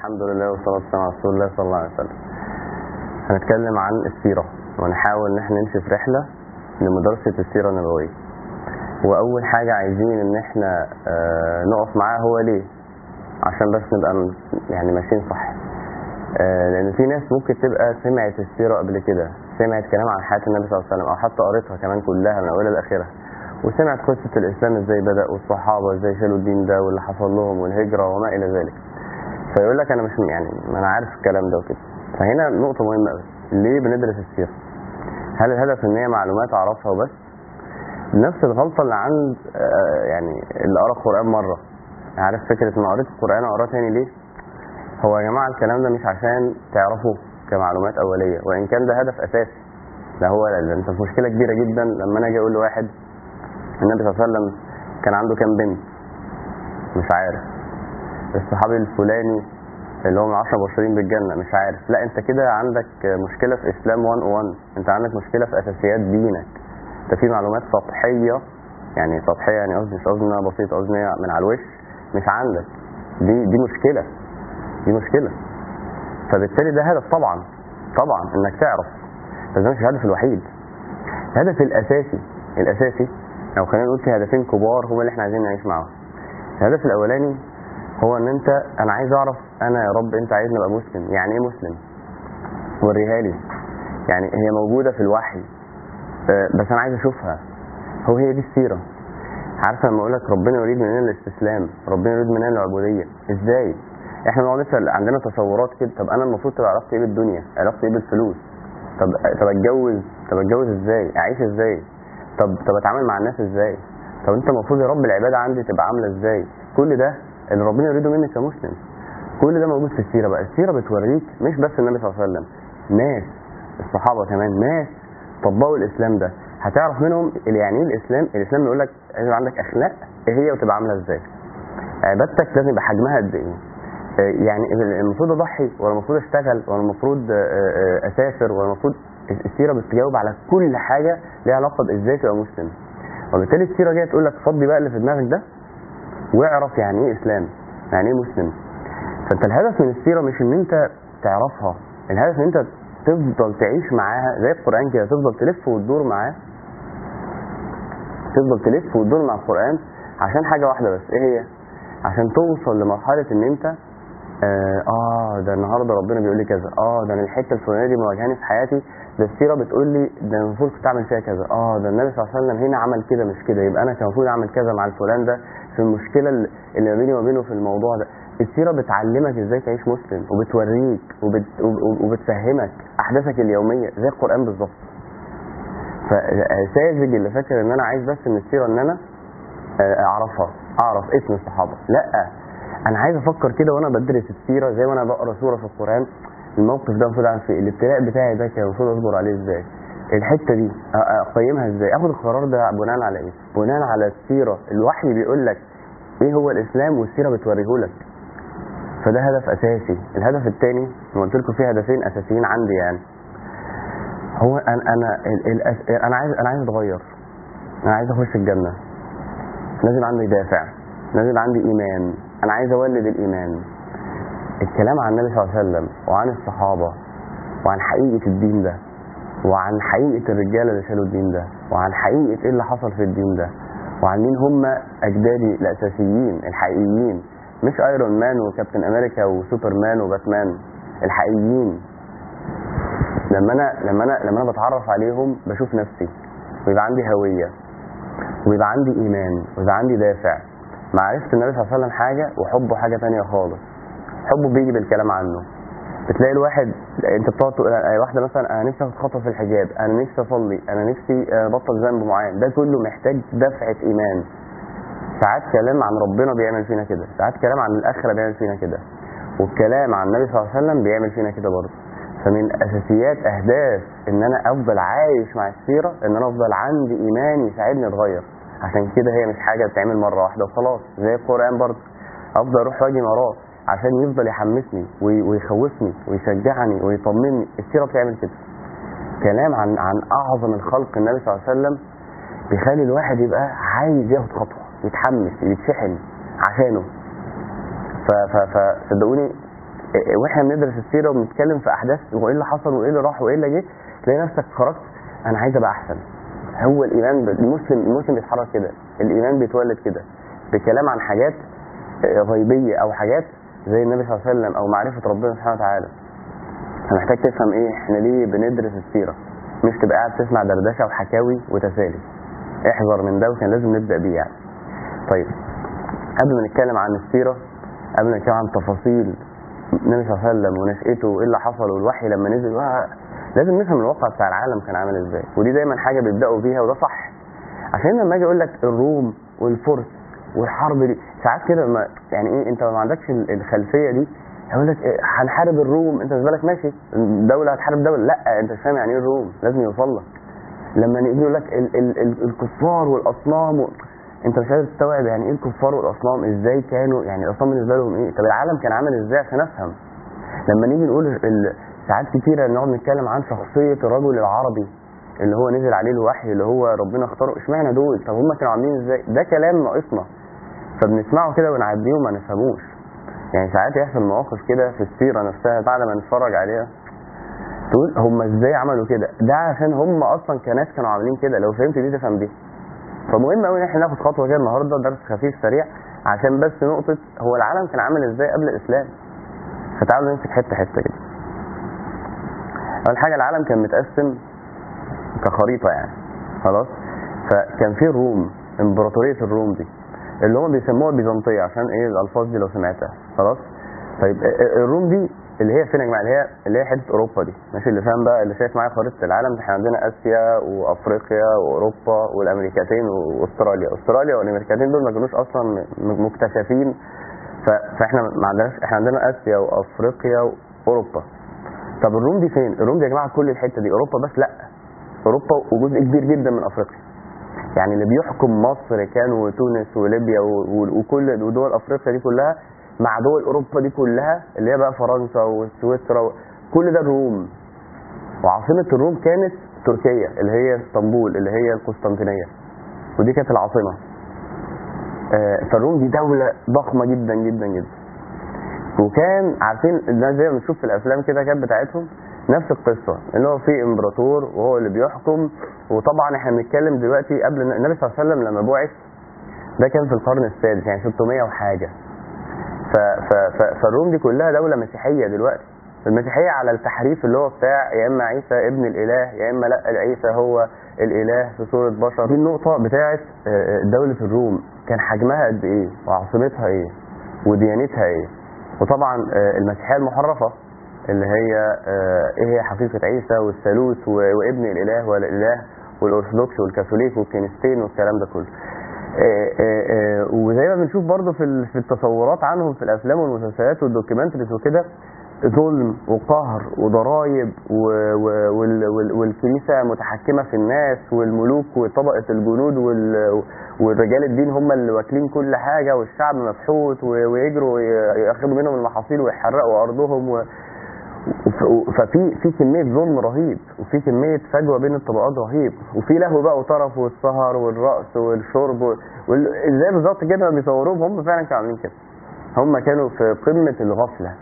الحمد لله والصلاة والسلام على رسول الله صلى الله عليه وسلم. هنتكلم عن السيرة. ونحاول إن إحنا نمشي في رحلة لمدرسة السيرة النبوية. وأول حاجة عايزين إن إحنا آه، نقف معاها هو ليه؟ عشان بس نبقى يعني ماشيين صح. آه، لأن في ناس ممكن تبقى سمعت السيرة قبل كده سمعت كلام عن حياة النبي صلى الله عليه وسلم أو حتى قريتها كمان كلها من أولها لآخرها. وسمعت قصة الإسلام إزاي بدأ والصحابة إزاي شالوا الدين ده واللي حصل لهم والهجرة وما إلى ذلك. فيقول لك أنا مش يعني ما أنا عارف الكلام ده وكده. فهنا نقطة مهمة قوي ليه بندرس السيرة هل الهدف إن هي معلومات أعرفها وبس؟ نفس الغلطة اللي عند آه، يعني اللي قرأ القرآن مرة. عارف فكرة ان قريت القرآن اقراه تاني ليه؟ هو يا جماعة الكلام ده مش عشان تعرفوه كمعلومات أولية وإن كان ده هدف أساسي. ده هو ده أنت في مشكلة كبيرة جدا لما أنا أجي أقول لواحد النبي صلى الله عليه وسلم كان عنده كام بنت؟ مش عارف. الصحابي الفلاني اللي هو من 10 مبشرين بالجنة مش عارف. لا أنت كده عندك مشكلة في إسلام 101 أنت عندك مشكلة في أساسيات دينك. انت في معلومات سطحية يعني سطحية يعني قصدي مش قصدي بسيطة قصدي من على الوش مش عندك. دي دي مشكلة. دي مشكلة. فبالتالي ده هدف طبعا طبعا إنك تعرف. بس ده مش الهدف الوحيد. الهدف الأساسي الأساسي أو خلينا نقول في هدفين كبار هم اللي إحنا عايزين نعيش معاهم. الهدف الأولاني هو إن أنت أنا عايز أعرف أنا يا رب أنت عايزني أبقى مسلم؟ يعني إيه مسلم؟ وريها لي. يعني هي موجودة في الوحي آه، بس أنا عايز أشوفها. هو هي دي السيرة. عارفة لما أقول لك ربنا يريد مننا الاستسلام ربنا يريد مننا العبودية. إزاي؟ إحنا بنقعد نسأل عندنا تصورات كده. طب أنا المفروض تبقى علاقتي إيه بالدنيا؟ علاقتي إيه بالفلوس؟ طب طب أتجوز؟ طب أتجوز إزاي؟ أعيش إزاي؟ طب طب أتعامل مع الناس إزاي؟ طب أنت المفروض يا رب العبادة عندي تبقى عاملة إزاي؟ كل ده اللي ربنا يريده منك كمسلم. كل ده موجود في السيرة بقى. السيرة بتوريك مش بس النبي صلى الله عليه وسلم ناس الصحابة كمان ناس طبقوا الإسلام ده. هتعرف منهم اللي يعني إيه الإسلام؟ الإسلام بيقول لك لازم عندك أخلاق إيه هي وتبقى عاملة إزاي. عبادتك لازم يبقى حجمها قد إيه. آه، يعني المفروض اضحي ولا المفروض اشتغل ولا المفروض آه، آه، أسافر ولا المفروض السيرة بتجاوب على كل حاجة ليها علاقة بإزاي تبقى مسلم. وبالتالي السيرة جاية تقول لك فضي بقى اللي في دماغك ده واعرف يعني إيه إسلام يعني إيه مسلم. فأنت الهدف من السيرة مش إن أنت تعرفها الهدف إن أنت تفضل تعيش معاها زي القرآن كده تفضل تلف وتدور معاه تفضل تلف وتدور مع القرآن عشان حاجة واحدة بس إيه هي؟ عشان توصل لمرحلة إن أنت آه, آه ده النهارده ربنا بيقول لي كذا آه ده أنا الحتة الفلانية دي مواجهاني في حياتي ده السيرة بتقول لي ده المفروض كنت أعمل فيها كذا آه ده النبي صلى الله عليه وسلم هنا عمل كده مش كده يبقى أنا كان المفروض أعمل كذا مع الفلان ده في المشكلة اللي ما بيني وما بينه في الموضوع ده. السيرة بتعلمك إزاي تعيش مسلم وبتوريك وبت وب- وبتفهمك أحداثك اليومية زي القرآن بالظبط. فساذج اللي فاكر إن أنا عايز بس من السيرة إن أنا آه، أعرفها أعرف اسم الصحابة. لأ أنا عايز أفكر كده وأنا بدرس السيرة زي وأنا بقرأ سورة في القرآن. الموقف ده المفروض اعمل فيه. الابتلاء بتاعي ده كان المفروض أصبر عليه إزاي؟ الحتة دي أقيمها إزاي؟ آخد القرار ده بناء على إيه؟ بناء على السيرة. الوحي بيقول لك إيه هو الإسلام والسيرة بتوريه لك. فده هدف أساسي. الهدف الثاني قلت لكم فيه هدفين أساسيين عندي يعني. هو أنا أنا أنا عايز أنا عايز أتغير. أنا عايز أخش الجنة. لازم عندي دافع. لازم عندي إيمان. أنا عايز أولد الإيمان. الكلام عن النبي صلى الله عليه وسلم وعن الصحابة وعن حقيقة الدين ده وعن حقيقة الرجاله اللي شالوا الدين ده وعن حقيقة إيه اللي حصل في الدين ده وعن مين هم أجدادي الأساسيين الحقيقيين مش ايرون مان وكابتن أمريكا وسوبرمان وباتمان الحقيقيين. لما أنا لما أنا لما أنا بتعرف عليهم بشوف نفسي ويبقى عندي هوية ويبقى عندي إيمان ويبقى عندي دافع. معرفة النبي صلى الله عليه وسلم حاجة وحبه حاجة تانية خالص. حبه بيجي بالكلام عنه. بتلاقي الواحد انت بتقعد تقول آه، واحدة مثلا أنا نفسي آخد خطوة في الحجاب أنا نفسي أصلي أنا نفسي آه، أبطل ذنب معين. ده كله محتاج دفعة إيمان. ساعات كلام عن ربنا بيعمل فينا كده. ساعات كلام عن الآخرة بيعمل فينا كده. والكلام عن النبي صلى الله عليه وسلم بيعمل فينا كده برضه. فمن أساسيات أهداف إن أنا أفضل عايش مع السيرة إن أنا أفضل عندي إيمان يساعدني أتغير. عشان كده هي مش حاجة بتتعمل مرة واحدة وخلاص زي القرآن برضه. أفضل أروح وأجي وراه. عشان يفضل يحمسني وي- ويخوفني ويشجعني ويطمني. السيرة بتعمل كده. كلام عن عن أعظم الخلق النبي صلى الله عليه وسلم بيخلي الواحد يبقى عايز ياخد خطوة يتحمس يتشحن عشانه. فصدقوني وإحنا بندرس السيرة وبنتكلم في أحداث وإيه اللي حصل وإيه اللي راح وإيه اللي جه تلاقي نفسك خرجت أنا عايز أبقى أحسن. هو الإيمان المسلم المسلم بيتحرك كده الإيمان بيتولد كده. بكلام عن حاجات غيبية أو حاجات زي النبي صلى الله عليه وسلم أو معرفة ربنا سبحانه وتعالى. فمحتاج تفهم إيه؟ إحنا ليه بندرس السيرة؟ مش تبقى قاعد تسمع دردشة وحكاوي وتسالي. احذر من ده وكان لازم نبدأ بيه يعني. طيب قبل ما نتكلم عن السيرة قبل ما نتكلم عن تفاصيل النبي صلى الله عليه وسلم ونشأته وإيه اللي حصل والوحي لما نزل لازم نفهم الواقع بتاع العالم كان عامل إزاي. ودي دايما حاجة بيبدأوا بيها وده صح. عشان لما أجي أقول لك الروم والفرس والحرب دي ساعات كده ما يعني إيه انت ما عندكش ال- الخلفية دي هيقول لك إيه هنحارب الروم انت بالنسبة لك ماشي دوله هتحارب دولة لا انت مش فاهم يعني إيه الروم لازم يوصل لك. لما يقول لك ال ال ال الكفار والأصنام و... انت مش قادر تستوعب يعني إيه الكفار والأصنام إزاي كانوا يعني الأصنام بالنسبة لهم إيه؟ طب العالم كان عامل إزاي عشان أفهم؟ لما نيجي نقول. ساعات كتيرة نقعد نتكلم عن شخصية الرجل العربي اللي هو نزل عليه الوحي اللي هو ربنا اختاره اشمعنى دول؟ طب هم كانوا عاملين إزاي؟ ده كلام ناقصنا. فبنسمعه كده ونعديه وما نفهموش. يعني ساعات يحصل مواقف كده في السيرة نفسها بعد ما نتفرج عليها. تقول هم إزاي عملوا كده؟ ده عشان هم أصلا كناس كانوا عاملين كده. لو فهمت دي تفهم دي. فمهم قوي إن إحنا ناخد خطوة كده النهارده درس خفيف سريع عشان بس نقطة هو العالم كان عامل إزاي قبل الإسلام؟ فتعالوا نمسك حتة حتة كده. أول حاجة العالم كان متقسم كخريطة يعني. خلاص؟ فكان في الروم إمبراطورية الروم دي. اللي هم بيسموها البيزنطيه عشان إيه؟ الألفاظ دي لو سمعتها. خلاص؟ طيب ا- ا- الروم دي اللي هي فين يا جماعة؟ اللي هي اللي هي حتة أوروبا دي. ماشي؟ اللي فاهم بقى اللي شايف معايا خريطة العالم إحنا عندنا آسيا وأفريقيا وأوروبا والأمريكتين وأستراليا. أستراليا والأمريكتين دول ما كانوش أصلا مكتشفين. فإحنا ما عندناش إحنا عندنا آسيا وأفريقيا وأوروبا. طب الروم دي فين؟ الروم دي يا جماعة كل الحتة دي. أوروبا بس لأ. أوروبا وجزء كبير جدا من أفريقيا. يعني اللي بيحكم مصر كان وتونس وليبيا وكل ودول أفريقيا دي كلها مع دول أوروبا دي كلها اللي هي بقى فرنسا وسويسرا كل ده الروم وعاصمة الروم كانت تركيا اللي هي اسطنبول اللي هي القسطنطينية. ودي كانت العاصمة. آه، فالروم دي دولة ضخمة جدا جدا جدا. وكان عارفين زي ما بنشوف في الأفلام كده كانت بتاعتهم نفس القصة اللي هو في إمبراطور وهو اللي بيحكم وطبعا إحنا بنتكلم دلوقتي قبل النبي صلى الله عليه وسلم لما بعث ده كان في القرن السادس يعني 600 وحاجة. ف ف ف فالروم دي كلها دولة مسيحية دلوقتي. المسيحية على التحريف اللي هو بتاع يا إما عيسى ابن الإله يا إما لأ عيسى هو الإله في صورة بشر. دي آه، آه، دولة الروم. كان حجمها قد إيه؟ وعاصمتها إيه؟ وديانتها إيه؟ وطبعا المسيحية المحرفة اللي هي آه، إيه هي حقيقة عيسى والثالوث وابن الإله والإله والأرثوذكس والكاثوليك والكنيستين والكلام ده كله. آه، آه، وزي ما بنشوف برضو في في التصورات عنهم في الأفلام والمسلسلات والدوكيومنتريز وكده ظلم وقهر وضرايب والكنيسة متحكمة في الناس والملوك وطبقة الجنود والرجال الدين هم اللي واكلين كل حاجة والشعب مفحوط ويجروا ياخدوا منهم المحاصيل ويحرقوا أرضهم ففي في كمية ظلم رهيب وفي كمية فجوة بين الطبقات رهيب. وفي لهو بقى وطرف والسهر والرقص والشرب وال... إزاي بالظبط كده بيصوروهم هم فعلا كانوا عاملين كده. هم كانوا في قمة الغفلة.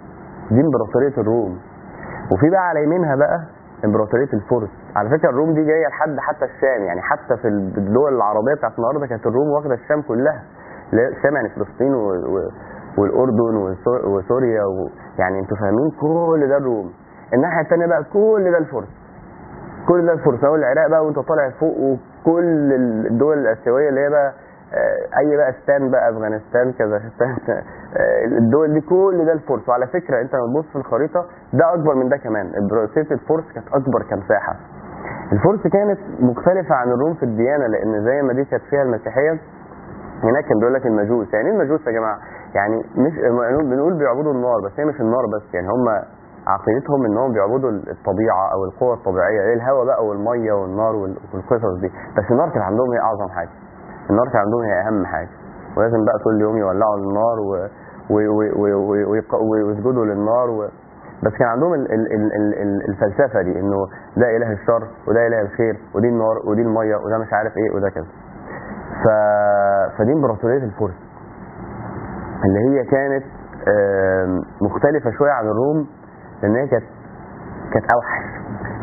دي إمبراطورية الروم. وفي بقى على يمينها بقى إمبراطورية الفرس. على فكرة الروم دي جاية لحد حتى الشام. يعني حتى في الدول العربية بتاعت النهارده كانت الروم واخدة الشام كلها. الشام يعني فلسطين و... و... والأردن وسو- وسوريا و... يعني أنتوا فاهمين كل ده الروم. الناحية الثانية بقى كل ده الفرس. كل ده الفرس. أهو العراق بقى وانت طالع فوق وكل الدول الآسيوية اللي هي بقى آه، أي بقى ستان بقى أفغانستان كازاخستان آه، الدول دي كل ده الفرس. وعلى فكرة انت لما تبص في الخريطة ده أكبر من ده كمان. امبراطوريه الفرس كانت أكبر كمساحة. الفرس كانت مختلفة عن الروم في الديانة لأن زي ما دي كانت فيها المسيحية هناك كان بيقول لك المجوس. يعني إيه المجوس يا جماعة؟ يعني مش بنقول بيعبدوا النار بس هي مش النار بس. يعني هم عقيدتهم إنهم بيعبدوا الطبيعة أو القوى الطبيعية إيه الهواء بقى والمية والنار وال- والقصص دي. بس النار كانت عندهم هي أعظم حاجة؟ النار كانت عندهم هي أهم حاجة. ولازم بقى كل يوم يولعوا النار ويسجدوا للنار و... بس كان عندهم ال... ال... ال... ال... ال- الفلسفة دي إنه ده إله الشر وده إله الخير ودي النار ودي المية وده مش عارف إيه وده كذا. ف... فدي امبراطورية الفرس. اللي هي كانت مختلفة شوية عن الروم لأن هي كانت كانت أوحش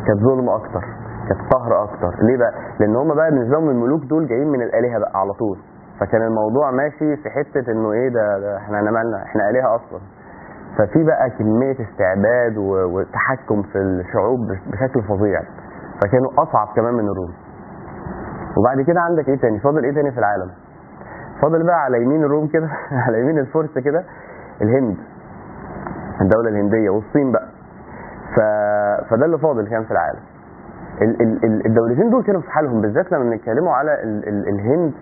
كانت ظلم أكتر كانت قهر أكتر. ليه بقى؟ لأن هم بقى بالنسبة لهم الملوك دول جايين من الآلهة بقى على طول. فكان الموضوع ماشي في حتة إنه إيه ده, ده إحنا مالنا إحنا آلهة أصلا. ففي بقى كمية استعباد وتحكم في الشعوب بشكل فظيع. فكانوا أصعب كمان من الروم. وبعد كده عندك إيه تاني؟ فاضل إيه تاني في العالم؟ فاضل بقى على يمين الروم كده على يمين الفرس كده الهند. الدولة الهندية والصين بقى. ف... فده اللي فاضل كان في العالم. ال... ال... ال- الدولتين دول كانوا في حالهم بالذات لما بنتكلموا على ال... ال... الهند.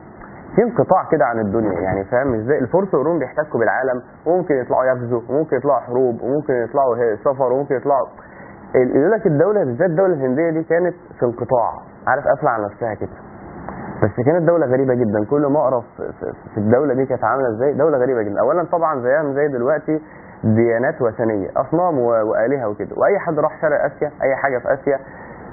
في انقطاع كده عن الدنيا يعني فاهم؟ إزاي الفرس والروم بيحتكوا بالعالم وممكن يطلعوا يغزوا وممكن يطلعوا حروب وممكن يطلعوا سفر وممكن يطلعوا. يقول لك الدولة بالذات الدولة الهندية دي كانت في انقطاع عارف؟ قافلة على نفسها كده. بس كانت دولة غريبة جدا. كل ما أقرأ في- الدولة دي كانت عاملة إزاي؟ دولة غريبة جدا. اولا طبعا زيها زي دلوقتي ديانات وثنية أصنام وآلهة وكده. وأي حد راح شرق آسيا أي حاجة في آسيا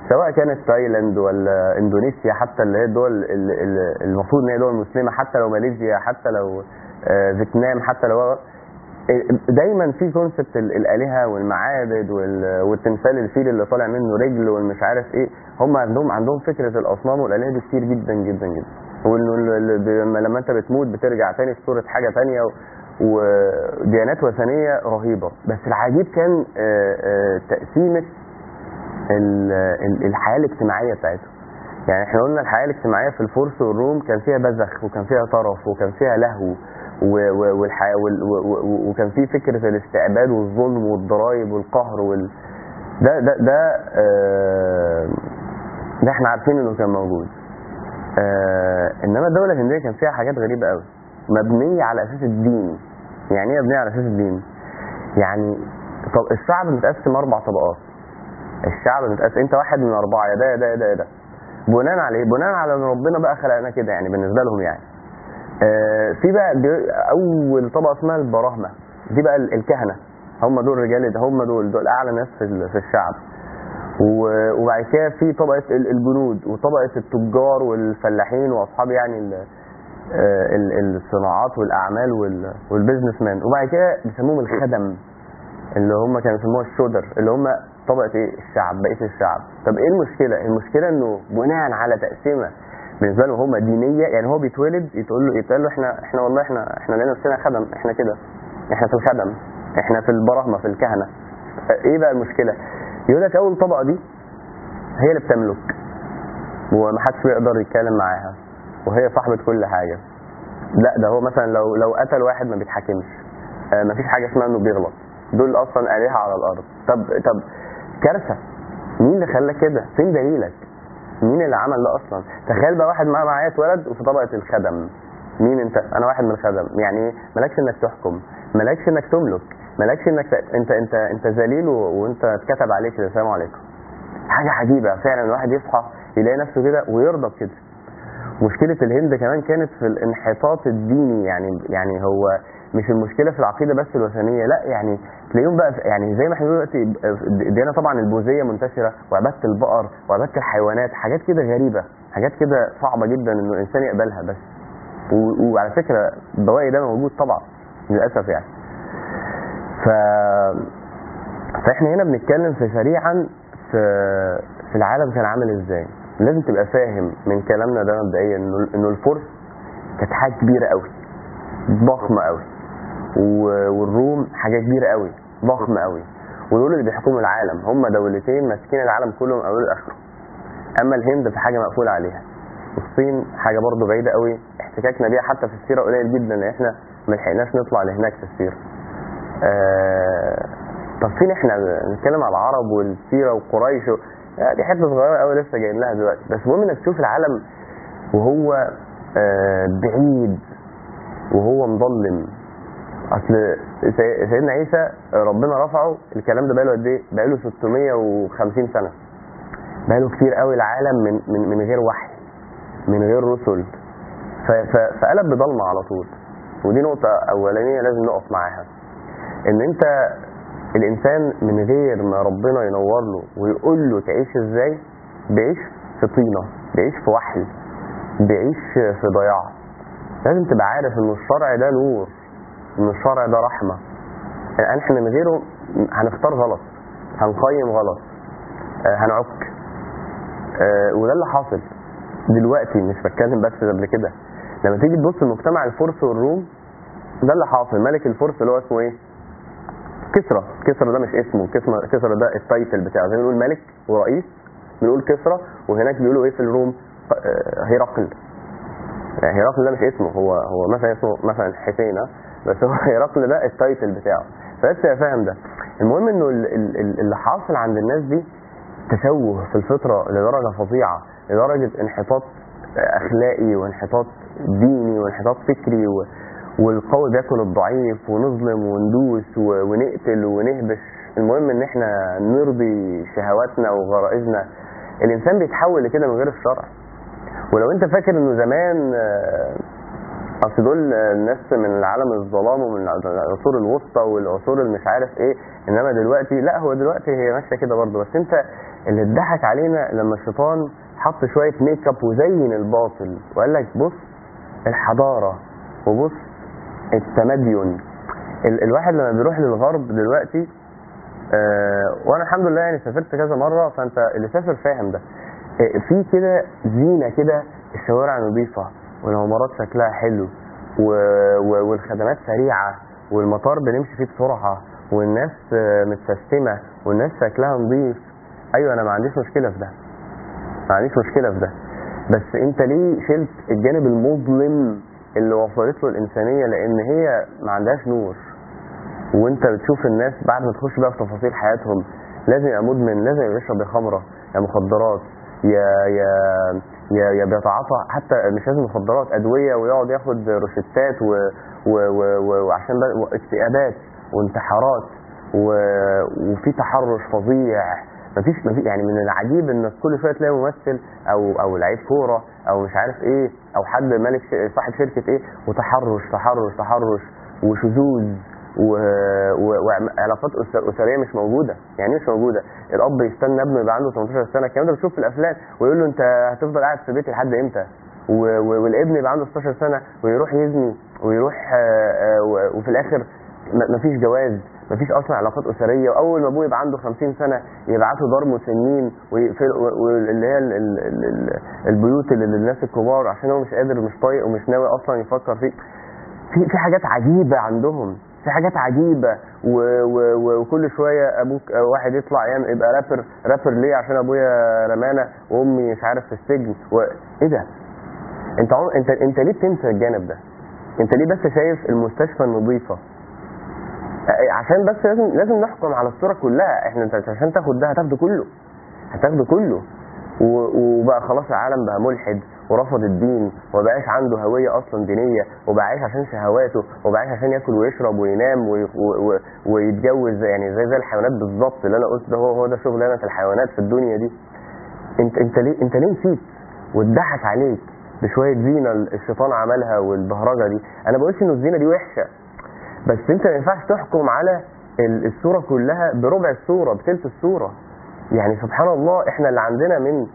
سواء كانت تايلاند ولا إندونيسيا حتى اللي هي الدول ال- ال- المفروض إن هي دول مسلمة حتى لو ماليزيا حتى لو آه، فيتنام حتى لو دايما في concept الآلهة والمعابد وال- والتمثال الفيل اللي طالع منه رجل والمش عارف إيه هم عندهم عندهم فكرة الأصنام والآلهة دي كتير جدا جدا جدا. وانه لما- أنت بتموت بترجع تاني في صورة حاجة تانية و- وديانات وثنية رهيبة. بس العجيب كان آه، آه، تقسيمه ال- ال- الحياة الاجتماعية بتاعتهم. يعني إحنا قلنا الحياة الاجتماعية في الفرس والروم كان فيها بذخ وكان فيها طرف وكان فيها لهو وكان في فكرة الاستعباد والظلم والضرائب والقهر وال ده ده ده آه، ده إحنا عارفين إنه كان موجود. آه، إنما الدولة الهندية كان فيها حاجات غريبة قوي مبنية على أساس الدين. يعني إيه مبنية على أساس الدين؟ يعني طب الشعب متقسم أربع طبقات. الشعب متقسم أنت واحد من أربعة يا ده يا ده يا ده يا ده. بناء على إيه؟ بناء على إن ربنا بقى خلقنا كده يعني بالنسبة لهم يعني. آه في بقى أول طبقة اسمها البراهمة. دي بقى ال- الكهنة. هم دول رجال هم دول دول أعلى ناس في ال- في الشعب. وبعد كده في طبقة ال- الجنود وطبقة التجار والفلاحين وأصحاب يعني آه، ال- الصناعات والأعمال وال- وال businessman وبعد كده بيسموهم الخدم اللي هم كانوا يسموها الشودر اللي هم طبقة إيه؟ الشعب بقية الشعب. طب إيه المشكلة؟ المشكلة إنه بناء على تقسيمة بالنسبة لهم هم دينية يعني هو بيتولد يتقول له يتقال له إحنا إحنا والله إحنا إحنا لقينا نفسنا خدم إحنا كده. إحنا في الخدم إحنا في البراهمه في الكهنة. إيه بقى المشكلة؟ يقول لك أول طبقة دي هي اللي بتملك. ومحدش بيقدر يتكلم معاها. وهي صاحبة كل حاجة. لا ده هو مثلا لو لو قتل واحد ما بيتحاكمش. آه مفيش حاجة اسمها إنه بيغلط. دول أصلا آلهة على الأرض. طب طب كارثة. مين اللي خلاك كده؟ فين دليلك؟ مين اللي عمل ده أصلا؟ تخيل بقى واحد معاه اتولد وفي طبقة الخدم. مين أنت؟ أنا واحد من الخدم. يعني إيه؟ مالكش إنك تحكم. مالكش إنك تملك. مالكش إنك ت... انت انت أنت ذليل. وأنت اتكتب عليك السلام عليكم. حاجة عجيبة فعلا. الواحد يصحى يلاقي نفسه كده ويرضى بكده. مشكلة الهند كمان كانت في الانحطاط الديني. يعني يعني هو مش المشكلة في العقيدة بس الوثنية لا يعني تلاقيهم بقى يعني زي ما إحنا دلوقتي الديانة طبعا البوذية منتشرة وعبادة البقر وعبادة الحيوانات حاجات كده غريبة حاجات كده صعبة جدا إنه الإنسان يقبلها بس. وعلى فكرة البواقي ده موجود طبعا للأسف يعني. ف فإحنا هنا بنتكلم في سريعا في في العالم كان عامل إزاي. لازم تبقى فاهم من كلامنا ده مبدئيا إنه إنه الفرس كانت حاجة كبيرة قوي ضخمة قوي والروم حاجة كبيرة قوي ضخمة قوي. ودول اللي بيحكموا العالم هم دولتين ماسكين العالم كله من أوله لآخره. أما الهند في حاجة مقفولة عليها. الصين حاجة برضو بعيدة قوي احتكاكنا بيها حتى في السيرة قليل جدا لأن إحنا ما لحقناش نطلع لهناك في السيرة. آه طب فين إحنا؟ نتكلم على العرب والسيرة وقريش و... آه دي حتة صغيرة قوي لسه جايين لها دلوقتي. بس المهم إنك تشوف العالم وهو آه بعيد وهو مظلم. أصل سي- سيدنا عيسى ربنا رفعه الكلام ده بقاله قد إيه؟ بقاله 650 سنة. بقاله كتير قوي العالم من من من غير وحي من غير رسل. فقلب بضلمة على طول. ودي نقطة أولانية لازم نقف معاها. إن أنت الإنسان من غير ما ربنا ينور له ويقول له تعيش إزاي؟ بيعيش في طينة بيعيش في وحل بيعيش في ضياع. لازم تبقى عارف إن الشرع ده نور. ان الشرع ده رحمة. إحنا من غيره هنختار غلط هنقيم غلط آه، هنعك. آه، وده اللي حاصل دلوقتي مش بتكلم بس قبل كده. لما تيجي تبص لمجتمع الفرس والروم ده اللي حاصل. ملك الفرس اللي هو اسمه إيه؟ كسرى. كسرى ده مش اسمه. كسرى ده ال title بتاعه. زي ما بنقول ملك ورئيس بنقول كسرى وهناك بيقولوا إيه في الروم؟ آه، هرقل يعني هرقل ده مش اسمه. هو هو مثلا اسمه مثلا حسين؟ بس هو هرقل ده ال title بتاعه. فبس فاهم ده المهم إنه ال- ال- ال- اللي حاصل عند الناس دي تشوه في الفطرة لدرجة فظيعة لدرجة انحطاط أخلاقي وانحطاط ديني وانحطاط فكري و والقوي بياكل الضعيف ونظلم وندوس ونقتل ونهبش. المهم إن إحنا نرضي شهواتنا وغرائزنا. الإنسان بيتحول لكده من غير الشرع. ولو أنت فاكر إنه زمان أصل دول الناس من العالم الظلام ومن العصور الوسطى والعصور اللي مش عارف إيه إنما دلوقتي لا هو دلوقتي هي ماشية كده برضه. بس أنت اللي اتضحك علينا لما الشيطان حط شوية ميك اب وزين الباطل وقال لك بص الحضارة وبص التمدن ال الواحد لما بيروح للغرب دلوقتي آه وأنا الحمد لله يعني سافرت كذا مرة فأنت اللي سافر فاهم ده. آه، في كده زينة كده الشوارع نظيفة. والعمارات شكلها حلو و... و... والخدمات سريعة والمطار بنمشي فيه بسرعة والناس متسيستمة والناس شكلها نظيف. أيوه أنا ما عنديش مشكلة في ده. ما عنديش مشكلة في ده. بس أنت ليه شلت الجانب المظلم اللي وصلت له الإنسانية؟ لأن هي ما عندهاش نور. وأنت بتشوف الناس بعد ما تخش بقى في تفاصيل حياتهم لازم يبقى مدمن لازم يبقى يا خمره يا مخدرات يا, يا بيتعاطى. حتى مش لازم مخدرات أدوية ويقعد ياخد روشتات وعشان اكتئابات وانتحارات وفي تحرش فظيع. مفيش مفيش يعني من العجيب إن كل شوية تلاقي ممثل أو أو لعيب كورة أو مش عارف إيه أو حد مالك صاحب شركة إيه وتحرش تحرش تحرش وشذوذ. وعلاقات أسرية مش موجودة. يعني إيه مش موجودة؟ الأب يستنى ابنه يبقى عنده 18 سنة الكلام ده بتشوف في الأفلام ويقول له أنت هتفضل قاعد في بيتي لحد إمتى؟ والابن يبقى عنده 16 سنة ويروح يزني ويروح آه، آه، وفي الآخر مفيش جواز مفيش أصلا علاقات أسرية. وأول ما أبوه يبقى عنده 50 سنة يبعتوا دار مسنين واللي هي ال- ال- ال- ال- البيوت اللي للناس الكبار عشان هو مش قادر مش طايق ومش ناوي أصلا يفكر فيه. في في حاجات عجيبة عندهم. في حاجات عجيبة و و وكل شوية أبوك أو واحد يطلع يعمل يبقى رابر رابر ليه عشان أبويا رمانا وأمي مش عارف في السجن و... إيه ده؟ أنت عم... أنت أنت ليه بتنسى الجانب ده؟ أنت ليه بس شايف المستشفى النظيفة؟ آه، عشان بس لازم لازم نحكم على الصورة كلها إحنا أنت عشان تاخد ده هتاخده كله هتاخده كله وبقى خلاص العالم بقى ملحد ورفض الدين ومبقاش عنده هوية أصلا دينية وبقى عايش عشان شهواته وبقى عايش عشان ياكل ويشرب وينام وي- و- ويتجوز يعني زي زي الحيوانات بالظبط اللي أنا قلت ده هو هو ده شغلانة الحيوانات في الدنيا دي. أنت أنت ليه أنت ليه نسيت؟ واتضحك عليك بشوية زينة الشيطان عملها والبهرجة دي. أنا بقولش إنه الزينة دي وحشة بس أنت ما ينفعش تحكم على ال- الصورة كلها بربع الصورة بثلث الصورة. يعني سبحان الله إحنا اللي عندنا من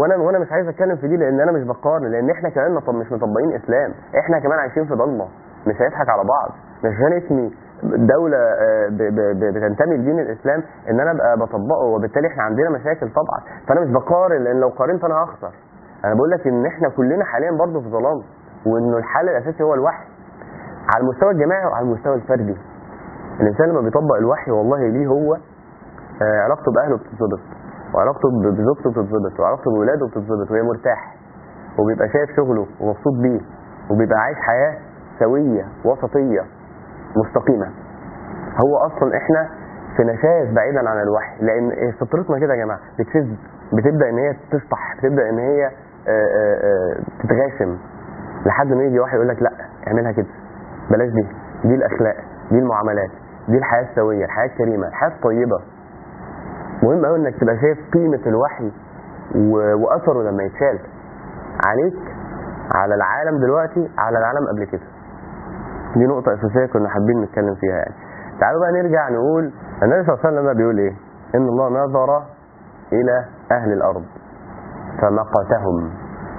وأنا وأنا مش عايز اتكلم في دي لأن أنا مش بقارن لأن إحنا كمان مش مطبقين اسلام. إحنا كمان عايشين في ضلمة مش هنضحك على بعض. مش عشان اسمي دولة آه، بتنتمي لدين الإسلام إن أنا أبقى بطبقه وبالتالي إحنا عندنا مشاكل طبعا. فأنا مش بقارن لأن لو قارنت أنا هخسر. أنا بقول لك إن إحنا كلنا حاليا برضه في ظلام وإنه الحل الأساسي هو الوحي. على المستوى الجماعي وعلى المستوى الفردي. الإنسان لما بيطبق الوحي والله ليه هو آه، علاقته بأهله بتتظبط. وعلاقته بزوجته بتتظبط وعلاقته بولاده بتتظبط وهي مرتاح وبيبقى شايف شغله ومبسوط بيه وبيبقى عايش حياة سوية وسطية مستقيمة. هو أصلا إحنا في نشاز بعيدا عن الوحي لأن فطرتنا كده يا جماعة بتشذ بتبدأ إن هي تسطح بتبدأ إن هي تتغاشم. لحد ما يجي واحد يقول لك لا اعملها كده. بلاش دي. دي الأخلاق دي المعاملات دي الحياة السوية الحياة الكريمة الحياة الطيبة. مهم قوي إنك تبقى شايف قيمة الوحي. وأثره لما يتشال عليك على العالم دلوقتي على العالم قبل كده دي نقطة أساسية كنا حابين نتكلم فيها يعني تعالوا بقى نرجع نقول النبي صلى الله عليه وسلم بيقول إيه؟ إن الله نظر إلى أهل الأرض فمقتهم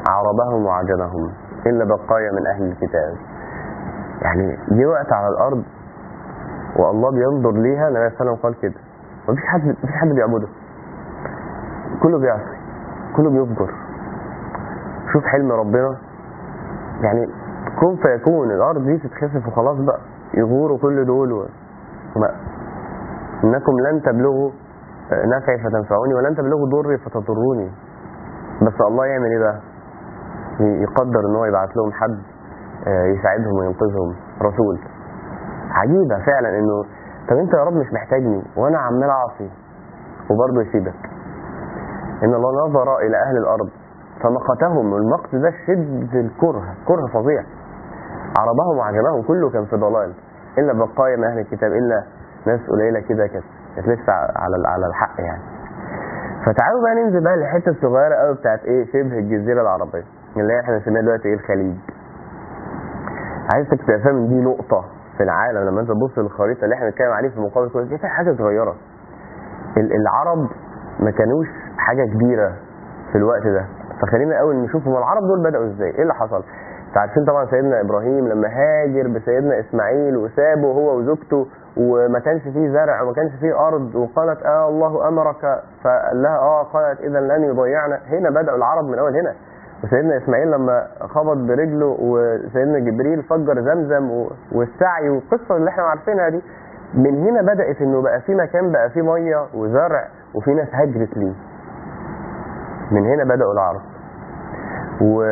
عربهم وعجمهم إلا بقايا من أهل الكتاب يعني جه وقت على الأرض والله بينظر ليها النبي صلى الله عليه وسلم قال كده مفيش حد مفيش حد بيعبده. كله بيعصي كله بيفجر شوف حلم ربنا. يعني كن فيكون الأرض دي تتخسف وخلاص بقى. يغوروا كل دول. وما إنكم لن تبلغوا نفعي فتنفعوني ولن تبلغوا ضري فتضروني. بس الله يعمل إيه بقى؟ يقدر إن هو يبعت لهم حد آه، يساعدهم وينقذهم. رسول. عجيبة فعلا إنه طب انت يا رب مش محتاجني وأنا عمال اعصي وبرضه يسيبك. إن الله نظر إلى أهل الأرض فمقتهم والمقت ده شد الكره. كره فظيع. عربهم وعجبهم. كله كان في ضلال. إلا بقايا من أهل الكتاب. إلا ناس قليلة كده كانت كانت لسه على على الحق يعني. فتعالوا بقى ننزل بقى للحتة الصغيرة قوي بتاعت إيه؟ شبه الجزيرة العربية. اللي هي إحنا بنسميها دلوقتي إيه؟ الخليج. عايزك تفهم دي نقطة. في العالم لما انت تبص للخريطة اللي إحنا بنتكلم عليه في مقابل كل دي حاجة صغيرة. ال- العرب ما كانوش حاجة كبيرة في الوقت ده. فخلينا أول نشوف هم العرب دول بدأوا إزاي؟ إيه اللي حصل؟ عارفين طبعا سيدنا إبراهيم لما هاجر بسيدنا إسماعيل وسابه هو وزوجته وما كانش فيه زرع وما كانش فيه أرض وقالت آه الله أمرك. فقال لها آه قالت اذا لن يضيعنا. هنا بدأوا العرب من أول هنا. وسيدنا إسماعيل لما خبط برجله وسيدنا جبريل فجر زمزم والسعي والقصة اللي إحنا عارفينها دي من هنا بدأت إنه بقى في مكان بقى فيه مية وزرع وفي ناس هجرت ليه. من هنا بدأوا العرب. و...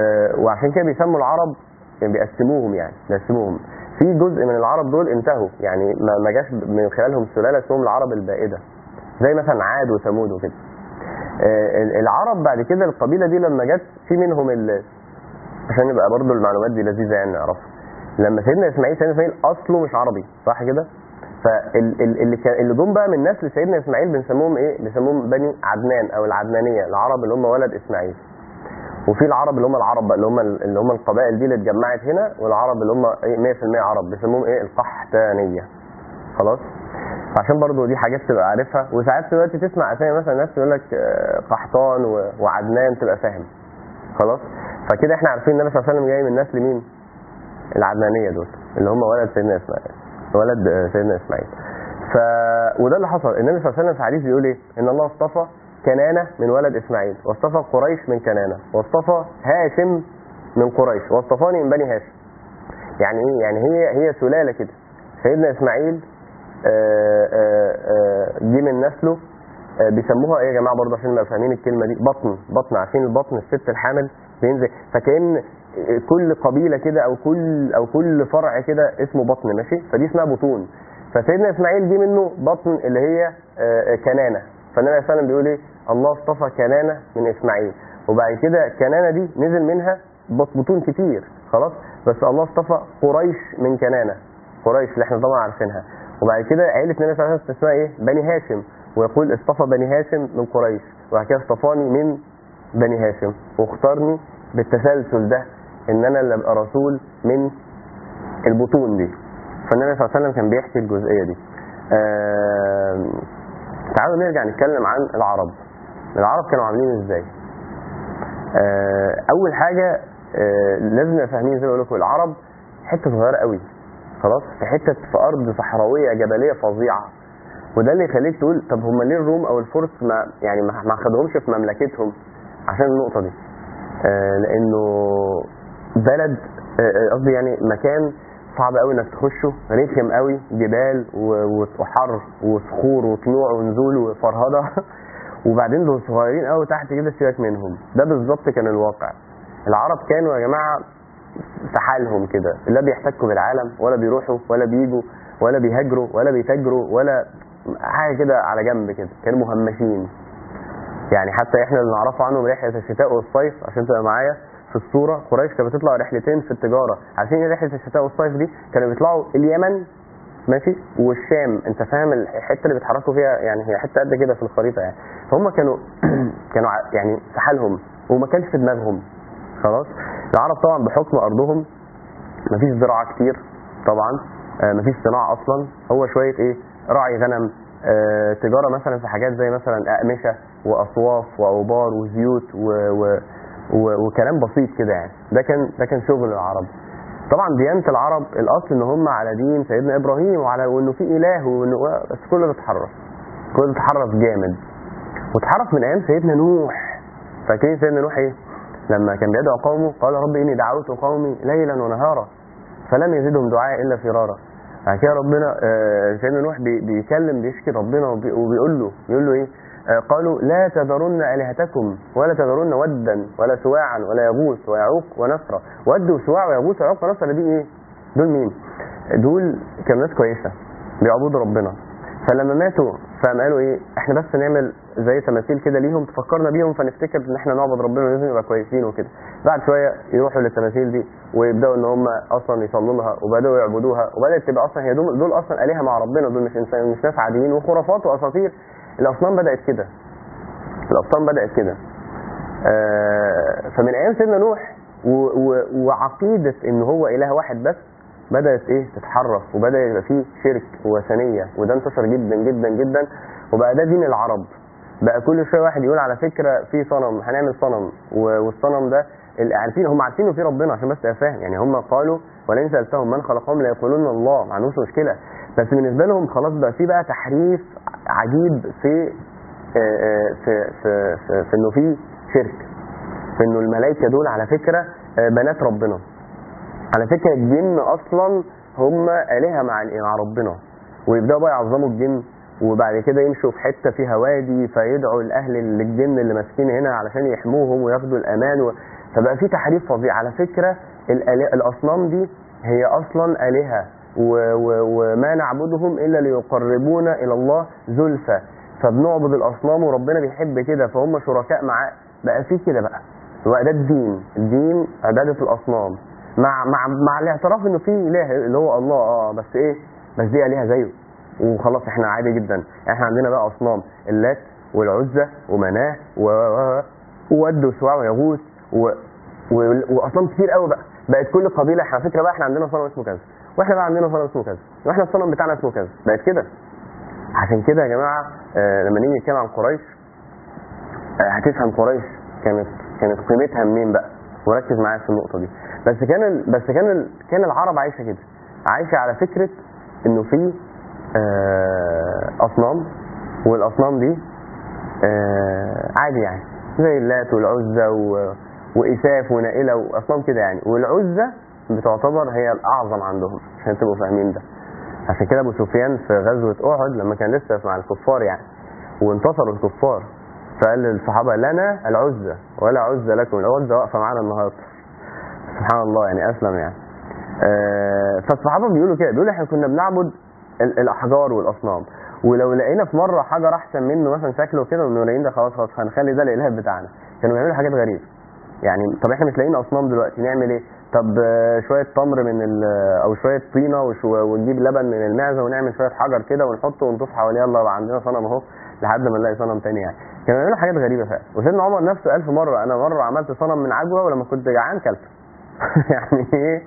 وعشان كده بيسموا العرب يعني بيقسموهم يعني بيقسموهم. في جزء من العرب دول انتهوا يعني ما جاش من خلالهم سلاله اسمهم العرب البائدة زي مثلا عاد وثمود وكده. العرب بعد كده القبيلة دي لما جت في منهم ال... عشان يبقى برضو المعلومات دي لذيذة يعني نعرفها. لما سيدنا إسماعيل سيدنا إسماعيل أصله مش عربي صح كده؟ فاللي اللي جم بقى من نسل سيدنا إسماعيل بنسموهم إيه؟ بنسموهم بني عدنان أو العدنانية العرب اللي هم ولد إسماعيل. وفي العرب اللي هم العرب اللي هم اللي هم القبائل دي اللي اتجمعت هنا والعرب اللي هم إيه؟ 100% عرب بيسموهم إيه؟ القحتانيه خلاص؟ عشان برضو دي حاجات تبقى عارفها. وساعات دلوقتي تسمع أسامي مثلا ناس يقول لك آه، قحطان وعدنان تبقى فاهم. خلاص؟ فكده إحنا عارفين النبي صلى الله عليه وسلم جاي من نسل مين العدنانية دول اللي هم ولد سيدنا إسماعيل. ولد آه، سيدنا إسماعيل. ف وده اللي حصل. النبي صلى الله عليه وسلم في حديث بيقول إيه؟ إن الله اصطفى كنانة من ولد إسماعيل. واصطفى قريش من كنانة. واصطفى هاشم من قريش. واصطفاني من بني هاشم. يعني إيه؟ يعني هي هي سلالة كده. سيدنا إسماعيل جه من نسله. آه، بيسموها إيه يا جماعة برضه عشان نبقى فاهمين الكلمة دي؟ بطن بطن عارفين البطن؟ الست الحامل بينزل. فكأن كل قبيلة كده أو كل أو كل فرع كده اسمه بطن ماشي؟ فدي اسمها بطون. فسيدنا إسماعيل جه منه بطن اللي هي آه، كنانة. فالنبي عليه وسلم بيقول إيه؟ الله اصطفى كنانة من إسماعيل. وبعد كده كنانة دي نزل منها بط- بطون كتير خلاص؟ بس الله اصطفى قريش من كنانة. قريش اللي إحنا طبعا عارفينها. وبعد كده عيلة النبي صلى الله عليه وسلم اسمها إيه؟ بني هاشم. ويقول اصطفى بني هاشم من قريش. وبعد كده اصطفاني من بني هاشم. واختارني بالتسلسل ده إن أنا اللي أبقى رسول من البطون دي. فالنبي صلى الله عليه وسلم كان بيحكي الجزئية دي. آم، تعالوا نرجع نتكلم عن العرب. العرب كانوا عاملين إزاي؟ آه، أول حاجة آه، لازم نبقى فاهمين زي ما بقول لكم العرب حتة صغيرة قوي. خلاص؟ في حتة في أرض صحراوية جبلية فظيعة. وده اللي يخليك تقول طب هم ليه الروم أو الفرس ما يعني ما خدهمش في مملكتهم؟ عشان النقطة دي. آه، لأنه بلد آه، آه، قصدي يعني مكان صعب قوي إنك تخشه. رخم قوي جبال وحر وصخور وطلوع ونزول وفرهدة. وبعدين دول صغيرين قوي تحت كده سيبك منهم. ده بالظبط كان الواقع. العرب كانوا يا جماعة في حالهم كده. لا بيحتكوا بالعالم ولا بيروحوا ولا بيجوا ولا بيهاجروا ولا بيتاجروا ولا حاجة كده على جنب كده. كانوا مهمشين. يعني حتى إحنا اللي نعرفه عنهم رحلة الشتاء والصيف عشان تبقى معايا في الصورة. قريش كانت بتطلع رحلتين في التجارة. عارفين إيه رحلة الشتاء والصيف دي؟ كانوا بيطلعوا اليمن ماشي؟ والشام. أنت فاهم الحتة اللي بيتحركوا فيها؟ يعني هي حتة قد كده في الخريطة يعني. فهم كانوا كانوا يعني في حالهم. وما كانش في دماغهم. خلاص. العرب طبعا بحكم أرضهم مفيش زراعة كتير طبعا آه، مفيش صناعة أصلا. هو شوية إيه راعي غنم آه، تجارة مثلا في حاجات زي مثلا أقمشة وأصواف وأوبار وزيوت و و و وكلام بسيط كده يعني. ده كان ده كان شغل العرب. طبعا ديانة العرب الأصل إن هم على دين سيدنا إبراهيم وعلى وإنه في إله وإنه بس كله اتحرف كله اتحرف جامد. واتحرف من أيام سيدنا نوح. فاكرين سيدنا نوح إيه؟ لما كان بيدعو قومه قال رب إني دعوت قومي ليلا ونهارا فلم يزدهم دعائي إلا فرارا. بعد كده ربنا آه، سيدنا نوح بي- بيكلم بيشكي ربنا وبي- وبيقول له بيقول له إيه؟ آه، قالوا لا تذرن آلهتكم ولا تذرن ودا ولا سواعا ولا يغوث ويعوق ونسرا ود وسواع ويغوث ويعوق ونسرا دي إيه؟ دول مين؟ دول كانوا ناس كويسة بيعبدوا ربنا. فلما ماتوا فقام قالوا إيه إحنا بس نعمل زي تماثيل كده ليهم تفكرنا بيهم فنفتكر إن إحنا نعبد ربنا ولازم نبقى كويسين وكده. بعد شوية يروحوا للتماثيل دي ويبدأوا إن هم أصلا يصلوا لها وبدأوا يعبدوها وبدأت تبقى أصلا هي دول, دول أصلا آلهة مع ربنا دول مش إنسان مش ناس عاديين. وخرافات وأساطير. الأصنام بدأت كده. الأصنام بدأت كده. آه، فمن أيام سيدنا نوح وعقيدة إن هو إله واحد بس بدأت إيه؟ تتحرف وبدأ يبقى فيه شرك وثنيه وده انتشر جدا جدا جدا. وبقى ده دين العرب. بقى كل شوية واحد يقول على فكرة في صنم هنعمل صنم. والصنم ده عارفين هم عارفين في ربنا عشان بس تبقى فاهم يعني هم قالوا ولئن سألتهم من خلقهم ليقولون الله ما عندهمش مشكلة. بس بالنسبة لهم خلاص بقى في بقى تحريف عجيب في آه، آه، في في في, في إنه في شرك. في إنه الملائكة دول على فكرة آه، بنات ربنا. على فكرة الجن أصلا هم آلهة مع مع ربنا. ويبدأوا بقى يعظموا الجن وبعد كده يمشوا في حتة فيها وادي فيدعوا الأهل الجن اللي ماسكين هنا علشان يحموهم وياخدوا الأمان و... فبقى في تحريف فظيع. على فكرة الآل- الأصنام دي هي أصلا آلهة و... و... وما نعبدهم إلا ليقربونا إلى الله زلفى. فبنعبد الأصنام وربنا بيحب كده فهم شركاء معاه. بقى في كده بقى وده الدين. الدين عبادة الأصنام. مع مع مع الاعتراف إنه في إله اللي هو الله آه بس إيه؟ بس دي آلهة زيه. وخلاص إحنا عادي جدا. إحنا عندنا بقى أصنام اللات والعزى ومناة و و- وود وسواع ويغوث و... و... وأصنام كتير قوي بقى. بقت كل قبيلة إحنا فكرة بقى إحنا عندنا صنم اسمه كذا. وإحنا بقى عندنا صنم اسمه كذا. وإحنا الصنم بتاعنا اسمه كذا. بقت كده. عشان كده يا جماعة آه لما نيجي نتكلم عن قريش آه هتفهم قريش كانت كانت قيمتها منين بقى. وركز معايا في النقطة دي. بس كان ال... بس كان ال... كان العرب عايشة كده. عايشة على فكرة إنه في آه أصنام والأصنام دي آه عادي يعني. زي اللات والعزى و... وإساف ونائلة وأصنام كده يعني. والعزى بتعتبر هي الأعظم عندهم عشان تبقوا فاهمين ده. عشان كده أبو سفيان في غزوة أحد لما كان لسه مع الكفار يعني وانتصروا الكفار فقال للصحابة لنا العزى ولا عزى لكم العزى واقفة معانا النهاردة. سبحان الله يعني أسلم يعني. آه، فالصحابة بيقولوا كده بيقولوا إحنا كنا بنعبد ال- الأحجار والأصنام. ولو لقينا في مرة حجر أحسن منه مثلا شكله كده ونقول ده خلاص خلاص هنخلي ده الإله بتاعنا. كانوا بيعملوا حاجات غريبة. يعني طب إحنا مش لاقيين أصنام دلوقتي نعمل إيه؟ طب آه، شوية تمر من ال أو شوية طينة ونجيب لبن من المعزة ونعمل شوية حجر كده ونحطه ونطوف حواليه يبقى عندنا صنم أهو لحد ما نلاقي صنم تاني يعني. كانوا بيعملوا حاجات غريبة فعلا. وسيدنا عمر نفسه ألف مرة أنا مرة عملت صنم من عجوة ولما كنت جعان كلته يعني إيه؟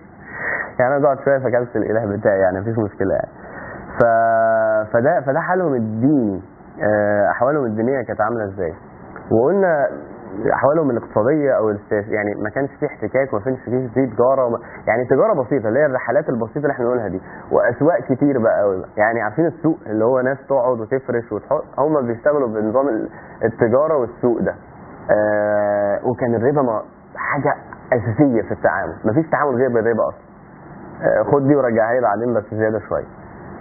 يعني أنا قعدت شوية فكلت الإله بتاعي يعني مفيش مشكلة يعني. ف... فده فده حالهم الديني. آه، أحوالهم الدينية كانت عاملة إزاي؟ وقلنا أحوالهم الاقتصادية أو السياسيه يعني ما كانش فيه احتكاك وما كانش فيه فيه تجارة وما- يعني تجارة بسيطة اللي هي الرحلات البسيطة اللي إحنا بنقولها دي. وأسواق كتير بقى قوي. يعني عارفين السوق اللي هو ناس تقعد وتفرش وتحط؟ هم بيشتغلوا بنظام ال- التجارة والسوق ده. آه وكان الربا ما حاجة أساسية في التعامل. مفيش تعامل غير بالربا أصلا. آه، خد دي ورجعها لي بعدين بس زيادة شوية.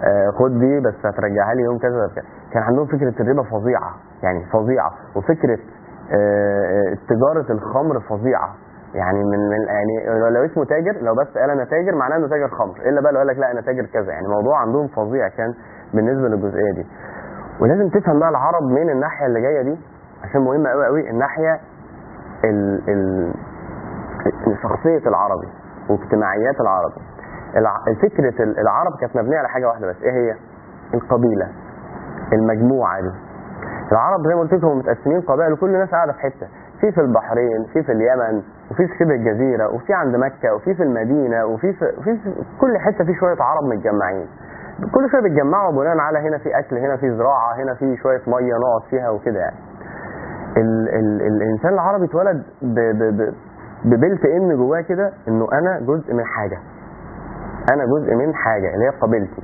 آه، خد دي بس هترجعها لي يوم كذا كذا. كان عندهم فكرة الربا فظيعة يعني فظيعة. وفكرة آه، تجارة الخمر فظيعة. يعني من من يعني لو اسمه تاجر لو بس قال أنا تاجر معناه إنه تاجر خمر. إلا بقى لو قال لك لا أنا تاجر كذا. يعني الموضوع عندهم فظيع كان بالنسبة للجزئية دي. ولازم تفهم بقى العرب من الناحية اللي جاية دي عشان مهمه قوي قوي الناحية ال ال شخصيه العربي واجتماعيات العربي. الع- فكرة ال- العرب كانت مبنية على حاجة واحدة بس. إيه هي؟ القبيلة. المجموعة دي. العرب زي ما قلت لكم متقسمين قبائل وكل الناس قاعدة في حتة. في في البحرين في في اليمن وفي في شبه الجزيرة وفي عند مكة وفي في المدينة وفي في, في, في كل حتة في شوية عرب متجمعين. كل شوية بيتجمعوا بناء على هنا في أكل هنا في زراعة هنا في شوية مية نقعد فيها وكده يعني. ال ال الإنسان العربي اتولد ب- ب- ب- ببلت ان جواه كده انه أنا جزء من حاجة. أنا جزء من حاجة اللي هي قبيلتي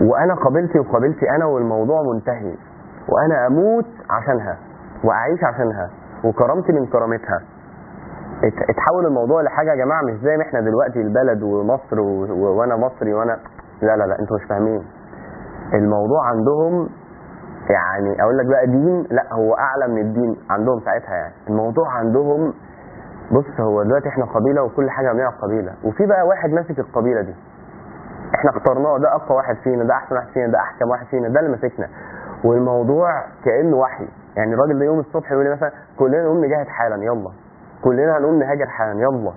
وأنا قبيلتي وقبيلتي أنا والموضوع منتهي. وأنا أموت عشانها. واعيش عشانها. وكرامتي من كرامتها. ات- اتحول الموضوع لحاجة يا جماعة مش زي ما إحنا دلوقتي البلد ومصر. و... وأنا مصري وأنا لا لا لا أنتوا مش فاهمين. الموضوع عندهم يعني أقول لك بقى دين لا هو أعلى من الدين عندهم ساعتها يعني. الموضوع عندهم بص هو دلوقتي إحنا قبيلة وكل حاجة بنعمل قبيلة. وفي بقى واحد ماسك القبيلة دي. إحنا اخترناه ده أقوى واحد فينا ده أحسن واحد فينا ده أحكم واحد فينا ده اللي ماسكنا. والموضوع كأنه وحي. يعني الراجل ده يوم الصبح يقول لي مثلا كلنا نقوم نجاهد حالا يلا. كلنا هنقوم نهاجر حالا يلا.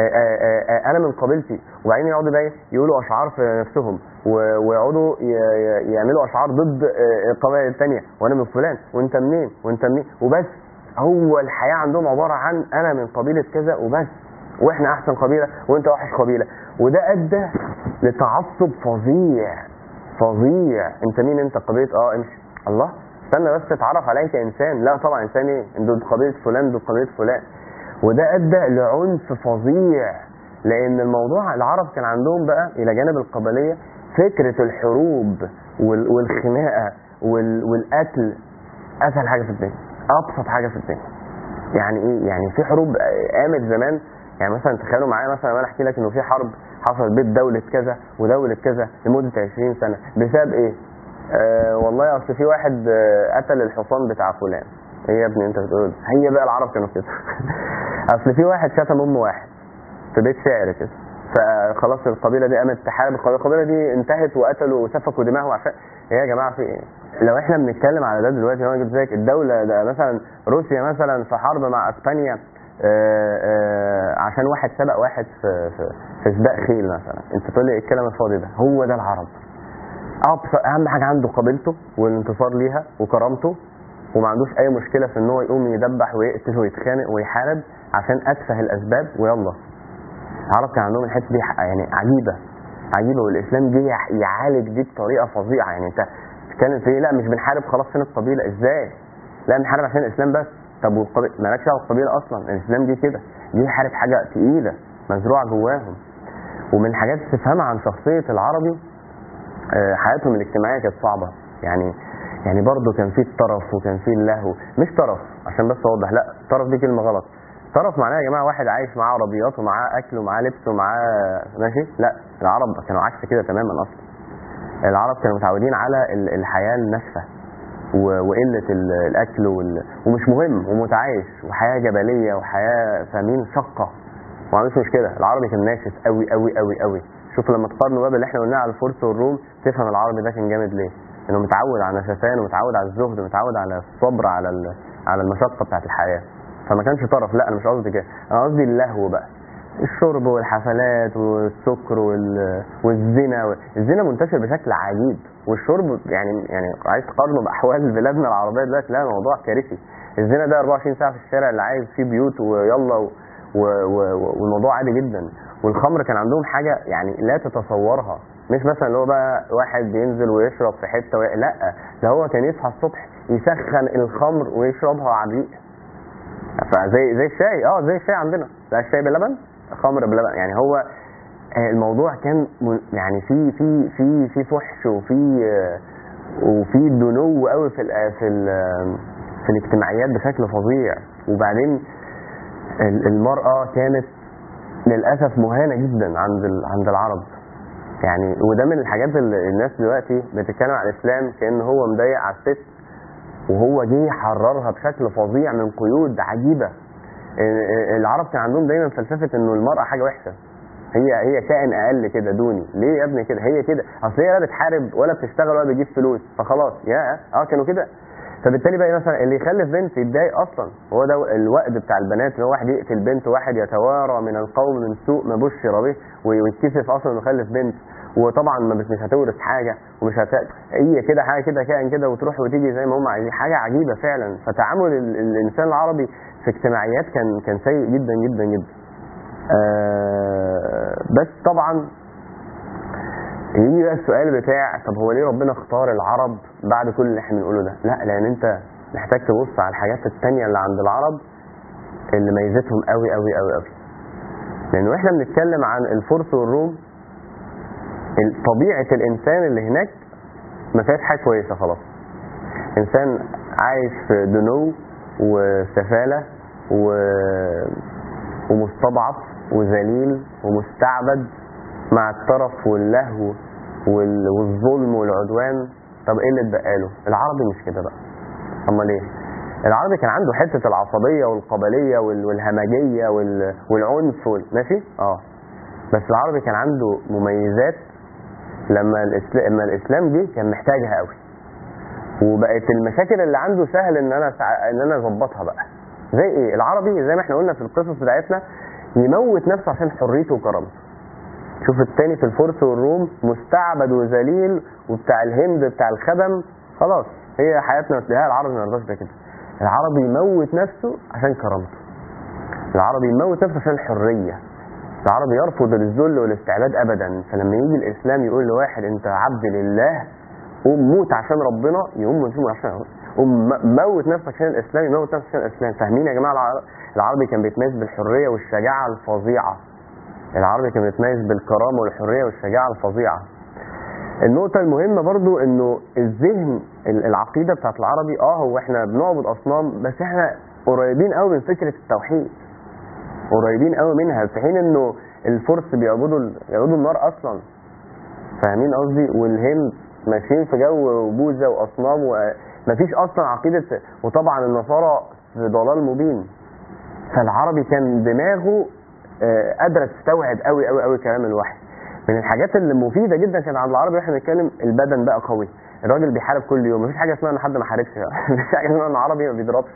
آه، آه، آه، أنا من قبيلتي. وبعدين يقعدوا بقى إيه؟ يقولوا أشعار في نفسهم. ويقعدوا يعملوا أشعار ضد القبائل الثانية وأنا من فلان وأنت منين؟ وأنت منين؟ وبس. هو الحياة عندهم عبارة عن أنا من قبيلة كذا وبس وإحنا أحسن قبيلة وأنت وحش قبيلة. وده أدى لتعصب فظيع فظيع. أنت مين؟ أنت قبيلة آه امشي الله. استنى بس تتعرف عليا كانسان لا طبعا إنسان إيه؟ دول قبيلة فلان دول قبيلة فلان. وده أدى لعنف فظيع لأن الموضوع العرب كان عندهم بقى إلى جانب القبلية فكرة الحروب وال- والخناقة وال- والقتل. أسهل حاجة في الدنيا. أبسط حاجة في الدنيا. يعني إيه؟ يعني في حروب قامت زمان. يعني مثلا تخيلوا معايا مثلا أنا أحكي لك إنه في حرب حصلت بين دولة كذا ودولة كذا لمدة 20 سنة. بسبب إيه؟ آه والله أصل في واحد آه قتل الحصان بتاع فلان. إيه يا ابني أنت بتقول؟ هي بقى العرب كانوا كده. أصل في واحد شتم أم واحد في بيت شعر كده. فخلاص القبيلة دي قامت تحارب القبيله دي انتهت وقتلوا وسفكوا دماغهم عشان إيه يا جماعة في إيه؟ لو إحنا بنتكلم على ده دلوقتي أنا جبت لك الدولة ده مثلا روسيا مثلا في حرب مع إسبانيا آه، آه، عشان واحد سبق واحد في في, في سباق خيل مثلا. أنت تقول لي إيه الكلام الفاضي ده؟ هو ده العرب. أهم حاجة عنده قبيلته والانتصار ليها وكرامته وما عندوش أي مشكلة في إن هو يقوم يدبح ويقتل ويتخانق ويحارب عشان أتفه الأسباب ويلا. العرب كان عندهم الحتة دي يعني عجيبة عجيبة والإسلام جه يع- يعالج دي بطريقة فظيعة. يعني أنت بتتكلم في إيه؟ لا مش بنحارب خلاص فين القبيله إزاي؟ لا بنحارب عشان الإسلام بس. طب والقبيله مالكش دعوة بالقبيله أصلا. الإسلام جه كده. جه يحارب حاجة تقيلة مزروعة جواهم. ومن الحاجات تفهمها عن شخصية العربي آه، حياتهم الاجتماعية كانت صعبة. يعني يعني برضه كان في الطرف وكان في اللهو مش طرف عشان بس اوضح لا طرف دي كلمة غلط. طرف معناها يا جماعة واحد عايش معاه عربيات ومعاه أكل ومعاه لبس ومعاه ماشي؟ لا العرب كانوا عكس كده تماما أصلا. العرب كانوا متعودين على ال- الحياة الناشفة و- وقلة ال- الأكل وال... ومش مهم ومتعايش وحياة جبلية وحياة فاهمين شقه ما عندوش مشكلة العربي كان ناشف قوي قوي قوي قوي شوف لما تقارنوا بقى باللي إحنا قلناه على الفرس والروم تفهم العربي ده كان جامد ليه. إنه متعود على النشفان ومتعود على الزهد ومتعود على الصبر على على المشقة بتاعت الحياة. فما كانش طرف لا أنا مش قصدي كده. أنا قصدي اللهو بقى. الشرب والحفلات والسكر وال... والزنا و... الزنا منتشر بشكل عجيب. والشرب يعني يعني عايز تقارنه بأحوال بلادنا العربية دلوقتي لا موضوع كارثي. الزنا ده 24 ساعة في الشارع اللي عايز فيه بيوت ويلا و... و... و... والموضوع عادي جدا. والخمر كان عندهم حاجة يعني لا تتصورها. مش مثلا اللي هو بقى واحد بينزل ويشرب في حتة وي... لا ده هو كان يصحى الصبح يسخن الخمر ويشربها عبيق فزي زي الشاي. آه زي الشاي عندنا. ده الشاي بلبن خمر بلبن. يعني هو آه، الموضوع كان يعني في في في في فحش وفي آه، وفي دنو قوي في في في الاجتماعيات بشكل فظيع. وبعدين ال- المرأة كانت للأسف مهانة جدا عند عند العرب. يعني وده من الحاجات اللي الناس دلوقتي بتتكلم عن الإسلام كأن هو مضايق على الست. وهو جه يحررها بشكل فظيع من قيود عجيبة. ال- العرب كان عندهم دايما فلسفة إنه المرأة حاجة وحشة. هي هي كائن أقل كده دوني. ليه يا ابني كده؟ هي كده. أصل هي لا بتحارب ولا بتشتغل ولا بتجيب فلوس. فخلاص يا آه كانوا كده. فبالتالي بقى مثلا اللي يخلف بنت يتضايق أصلا. هو ده الوقت بتاع البنات اللي هو واحد يقتل بنت وواحد يتوارى من القوم من سوء ما بشر به ويتكسف أصلا إنه يخلف بنت. وطبعا مش هتورث حاجة ومش هت هي كده حاجة كده كائن كده وتروح وتيجي زي ما هم عايزين حاجة عجيبة فعلا فتعامل ال- الإنسان العربي في اجتماعيات كان كان سيء جدا جدا جدا آه بس طبعا يجي بقى السؤال بتاع طب هو ليه ربنا اختار العرب بعد كل اللي إحنا بنقوله ده؟ لا لأن أنت محتاج تبص على الحاجات التانية اللي عند العرب اللي ميزتهم قوي قوي قوي قوي. لأن وإحنا بنتكلم عن الفرس والروم ال- طبيعة الإنسان اللي هناك ما فيهاش حاجة كويسة خلاص إنسان عايش في دنو وسفالة و... ومستضعف وذليل ومستعبد مع الطرف واللهو وال... والظلم والعدوان طب إيه اللي اتبقى له؟ العربي مش كده بقى أمال إيه؟ العربي كان عنده حتة العصبية والقبلية وال... والهمجية وال... والعنف وال... ماشي؟ آه بس العربي كان عنده مميزات لما الاسلام لما الإسلام جه كان محتاجها قوي وبقت المشاكل اللي عنده سهل إن أنا سع... إن أنا أظبطها بقى. زي إيه؟ العربي زي ما إحنا قلنا في القصص بتاعتنا يموت نفسه عشان حريته وكرامته. شوف التاني في الفرس والروم مستعبد وذليل وبتاع الهند بتاع الخدم. خلاص هي حياتنا مثلها العربي ما يرضاش بكده العربي يموت نفسه عشان كرامته. العربي يموت نفسه عشان الحريه العربي يرفض الذل والاستعباد ابدا. فلما يجي الإسلام يقول لواحد أنت عبد لله قوم موت عشان ربنا يقوم يموت عشان قوم موت نفسك عشان الإسلام يموت نفسك عشان الإسلام. فاهمين يا جماعة؟ الع- العربي كان بيتميز بالحرية والشجاعة الفظيعة. العربي كان بيتميز بالكرامة والحرية والشجاعة الفظيعة. النقطة المهمة برضو إنه الذهن ال- العقيدة بتاعت العربي آه هو إحنا بنعبد أصنام بس إحنا قريبين قوي من فكرة التوحيد. قريبين قوي منها في حين إنه الفرس بيعبدوا بيعبدوا النار أصلا. فاهمين قصدي؟ والهند ماشيين في جو بوذا وأصنام ومفيش أصلا عقيدة وطبعا النصارى في ضلال مبين. فالعربي كان دماغه آه، قادرة تستوعب قوي قوي قوي كلام الوحي. من الحاجات اللي مفيدة جدا كانت عند العربي وإحنا بنتكلم البدن بقى قوي. الراجل بيحارب كل يوم. مفيش حاجة اسمها إن حد ما حاربش. مفيش حاجة اسمها إن عربي ما بيضربش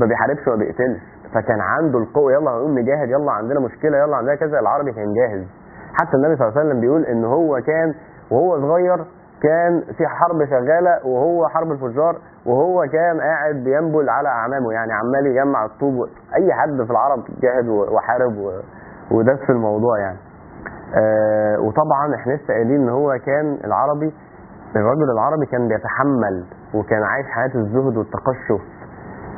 ما بيحاربش وما بيقتلش. فكان عنده القوة يلا هنقوم نجاهد يلا عندنا مشكلة يلا عندنا كذا. العربي كان جاهز. حتى النبي صلى الله عليه وسلم بيقول إن هو كان وهو صغير كان في حرب شغالة وهو حرب الفجار وهو كان قاعد بينبل على أعمامه. يعني عمال يجمع الطوب أي حد في العرب جاهد وحارب و- ودس في الموضوع يعني. آه وطبعا إحنا لسه قايلين إن هو كان العربي الرجل العربي كان بيتحمل وكان عايش حياة الزهد والتقشف.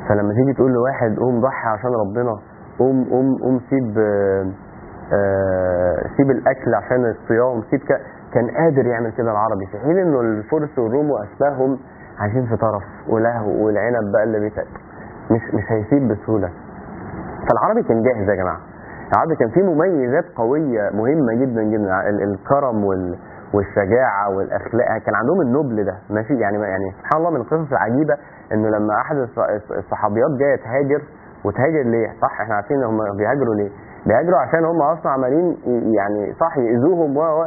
فلما تيجي تقول لواحد قوم ضحي عشان ربنا قوم قوم قوم سيب آه، آه، سيب الأكل عشان الصيام سيب ك... كان قادر يعمل كده العربي. في حين إنه الفرس والروم وأشباههم عايشين في طرف ولهو والعنب بقى اللي بيتاكل مش مش هيسيب بسهولة. فالعربي كان جاهز يا جماعة. العربي كان فيه مميزات قوية مهمة جدا جدا. ال- الكرم وال والشجاعة والأخلاق. كان عندهم النبل ده. ماشي؟ يعني يعني سبحان الله من القصص العجيبه إنه لما أحد الص- الصحابيات جاية تهاجر. وتهاجر ليه؟ صح إحنا عارفين هم بيهاجروا ليه؟ بيهاجروا عشان هم أصلا عمالين يعني صح يأذوهم و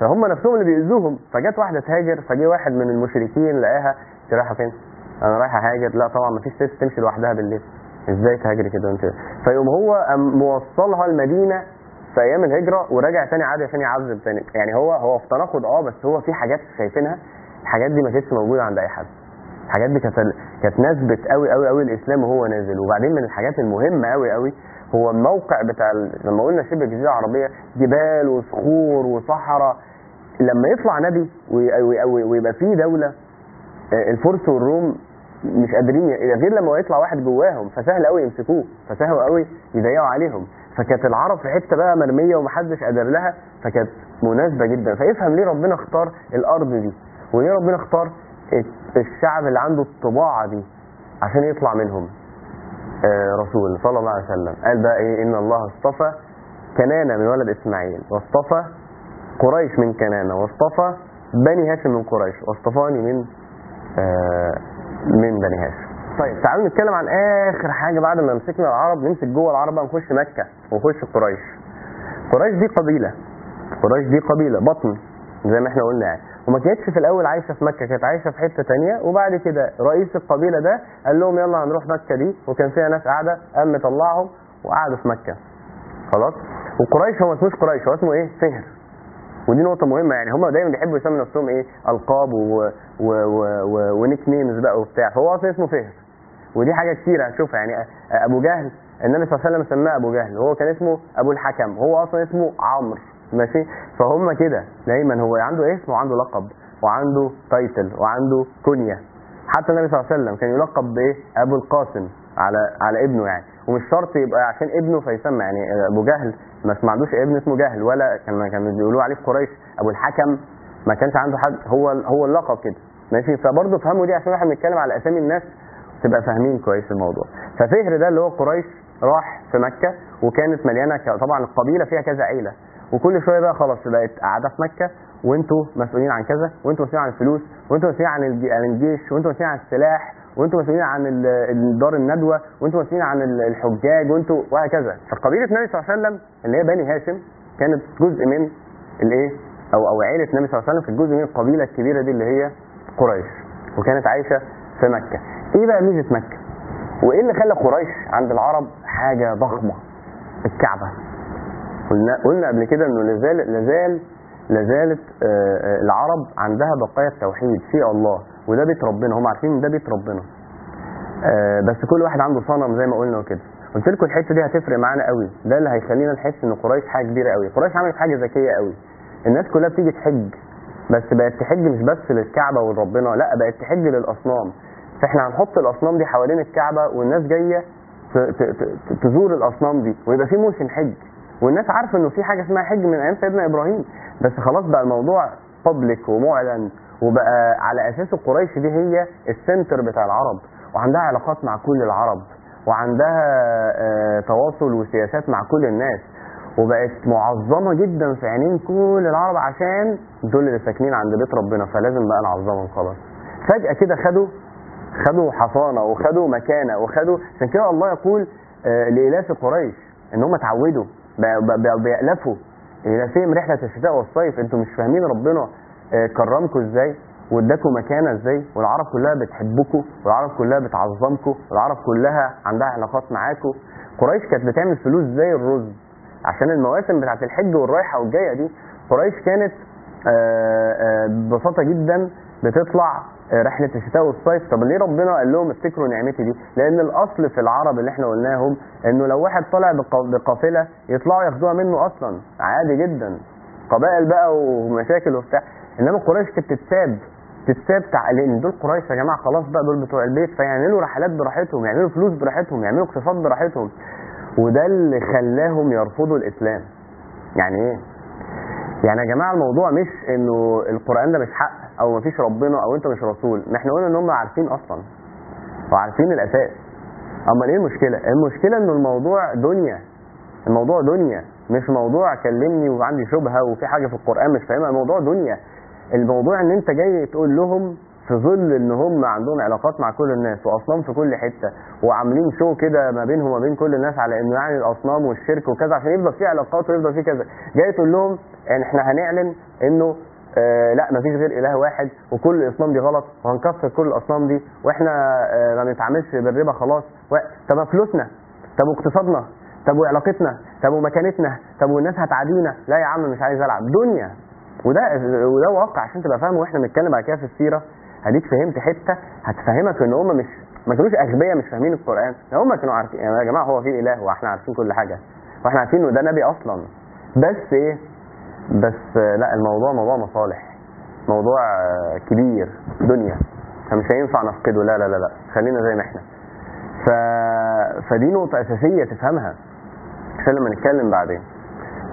فهم نفسهم اللي بيأذوهم. فجت واحدة تهاجر فجه واحد من المشركين لقاها أنت رايحة فين؟ أنا رايحة هاجر لا طبعا مفيش ست تمشي لوحدها بالليل. إزاي تهاجري كده؟ أنت فيقوم هو موصلها المدينة في أيام الهجرة وراجع تاني عادي عشان يعذب تاني يعني هو هو في تناقض آه بس هو في حاجات شايفينها. الحاجات دي ما كانتش موجودة عند أي حد. الحاجات دي كانت كانت نثبت قوي قوي قوي الإسلام وهو نازل. وبعدين من الحاجات المهمة قوي قوي هو الموقع بتاع لما قلنا شبه الجزيرة العربية جبال وصخور وصحراء. لما يطلع نبي وي- وي- وي- ويبقى فيه دولة آه، الفرس والروم مش قادرين غير لما يطلع واحد جواهم فسهل قوي يمسكوه فسهل قوي يضيقوا عليهم. فكانت العرب في حتة بقى مرمية ومحدش قادر لها فكانت مناسبة جدا. فيفهم ليه ربنا اختار الأرض دي وليه ربنا اختار الشعب اللي عنده الطباعة دي عشان يطلع منهم. آه، رسول صلى الله عليه وسلم قال بقى إيه؟ إن الله اصطفى كنانة من ولد إسماعيل واصطفى قريش من كنانة واصطفى بني هاشم من قريش واصطفاني من آه، من بني هاشم. طيب تعالوا نتكلم عن آخر حاجة بعد ما مسكنا العرب نمسك جوه العرب بقى نخش مكة ونخش قريش. قريش دي قبيلة قريش دي قبيلة بطن زي ما إحنا قلنا يعني. وما كانتش في الأول عايشة في مكة كانت عايشة في حتة تانية. وبعد كده رئيس القبيلة ده قال لهم يلا هنروح مكة دي. وكان فيها ناس قاعدة قام مطلعهم وقعدوا في مكة. خلاص؟ وقريش هو اسموش قريش هو اسمه إيه؟ فهر ودي نقطة مهمة يعني. هم دايما بيحبوا يسموا نفسهم إيه؟ ألقاب و... و... و... و... ونيك نيمز بقى وبتاع. فهو أصلا اسمه فهر. ودي حاجة كتير هتشوفها يعني أبو جهل النبي صلى الله عليه وسلم سماه أبو جهل. وهو كان اسمه أبو الحكم. هو أصلا اسمه عمرو. ماشي؟ فهم كده دايما. هو عنده اسم وعنده لقب وعنده تايتل وعنده كنية. حتى النبي صلى الله عليه وسلم كان يلقب بإيه؟ أبو القاسم على على ابنه يعني. ومش شرط يبقى عشان ابنه فيسمى. يعني أبو جهل ما عندوش ابن اسمه جهل ولا كان كانوا بيقولوا عليه في قريش أبو الحكم. ما كانش عنده حد. هو هو اللقب كده. ماشي؟ فبرضه افهموا دي عشان إحنا بنتكلم على أسامي الناس تبقى فاهمين كويس الموضوع. ففهر ده اللي هو قريش راح في مكة وكانت مليانة ك- طبعا القبيلة فيها كذا عيلة. وكل شوية بقى خلاص بقت قاعدة في مكة وانتوا مسؤولين عن كذا وانتوا مسؤولين عن الفلوس وانتوا مسؤولين عن الج- عن الجيش وانتوا مسؤولين عن السلاح وانتوا مسؤولين عن دار الندوة وانتوا مسؤولين عن ال- الحجاج وانتوا وهكذا. فقبيلة النبي صلى الله عليه وسلم اللي هي بني هاشم كانت جزء من الايه؟ أو أو عيلة النبي صلى الله عليه وسلم كانت جزء من القبيلة الكبيرة دي اللي هي قريش. وكانت عايشة في مكة. إيه بقى ميزة مكة؟ وإيه اللي خلى قريش عند العرب حاجة ضخمة؟ الكعبة. قلنا قلنا قبل كده إنه لازال لازال لازالت آه، آه، العرب عندها بقايا التوحيد في الله وده بيت ربنا. هم عارفين إن ده بيت ربنا. آه، بس كل واحد عنده صنم زي ما قلنا وكده. قلت لكم الحتة دي هتفرق معانا قوي. ده اللي هيخلينا نحس إن قريش حاجة كبيرة قوي. قريش عملت حاجة ذكية قوي. الناس كلها بتيجي تحج بس بقت تحج مش بس للكعبة ولربنا لا بقت تحج للأصنام. فاحنا هنحط الأصنام دي حوالين الكعبة والناس جاية تزور الأصنام دي ويبقى في موسم حج. والناس عارفة إنه في حاجة اسمها حج من أيام سيدنا إبراهيم. بس خلاص بقى الموضوع بابليك ومعلن وبقى على أساس قريش دي هي السنتر بتاع العرب وعندها علاقات مع كل العرب وعندها آه، تواصل وسياسات مع كل الناس. وبقت معظمة جدا في عينين كل العرب عشان دول اللي ساكنين عند بيت ربنا. فلازم بقى نعظمهم خلاص فجأة كده خدوا خدوا حصانة وخدوا مكانة وخدوا عشان كده الله يقول آه، لإلاف قريش إن هم اتعودوا بيألفوا. إلافهم رحلة الشتاء والصيف أنتوا مش فاهمين ربنا آه، كرمكم إزاي واداكم مكانة إزاي والعرب كلها بتحبكم والعرب كلها بتعظمكم والعرب كلها عندها علاقات معاكم قريش كانت بتعمل فلوس زي الرز. عشان المواسم بتاعت الحج والرايحة والجاية دي قريش كانت آه، ببساطة جدا بتطلع آه، رحلة الشتاء والصيف. طب ليه ربنا قال لهم افتكروا نعمتي دي؟ لأن الأصل في العرب اللي إحنا قلناهم إنه لو واحد طلع بق- بقافلة يطلعوا ياخدوها منه أصلا عادي جدا. قبائل بقى ومشاكل وبتاع. إنما قريش كانت تتساب تتساب لأن دول قريش يا جماعة خلاص بقى دول بتوع البيت فيعملوا رحلات براحتهم يعملوا فلوس براحتهم يعملوا اقتصاد براحتهم. وده اللي خلاهم يرفضوا الإسلام. يعني إيه؟ يعني يا جماعة الموضوع مش إنه القرآن ده مش حق. أو مفيش ربنا أو أنت مش رسول. ما إحنا قلنا إن هم عارفين أصلا. وعارفين الأساس. أمال إيه المشكلة؟ المشكلة انه الموضوع دنيا. الموضوع دنيا. مش موضوع كلمني وعندي شبهة وفي حاجة في القرآن مش فاهمها. الموضوع دنيا. الموضوع إن أنت جاي تقول لهم في ظل إن هم عندهم علاقات مع كل الناس وأصنام في كل حتة وعاملين شو كده ما بينهم وما بين كل الناس على إنه يعني الأصنام والشرك وكذا عشان يفضل في علاقات ويفضل في كذا. جاي تقول لهم يعني إحنا هنعلن إنه آه لا مفيش غير إله واحد وكل الإصنام دي غلط وهنكسر كل الأصنام دي وإحنا آه ما بنتعاملش بالربا خلاص. طب فلوسنا طب واقتصادنا طب وعلاقتنا طب ومكانتنا طب والناس هتعادينا. لا يا عم مش عايز ألعب. دنيا. وده وده واقع عشان تبقى فاهم وإحنا بنتكلم بعد كده في السيرة. هديك فهمت حتة هتفهمك إن هم مش ما كانوش أغبياء مش فاهمين القرآن. ده هم كانوا عارفين. يعني يا جماعة هو في إله وإحنا عارفين كل حاجة. وإحنا عارفين انه ده نبي أصلا. بس إيه؟ بس لا الموضوع موضوع مصالح موضوع كبير دنيا. فمش هينفع نفقده. لا لا لا لا. خلينا زي ما إحنا. ف... فدي نقطة أساسية تفهمها. عشان لما نتكلم بعدين.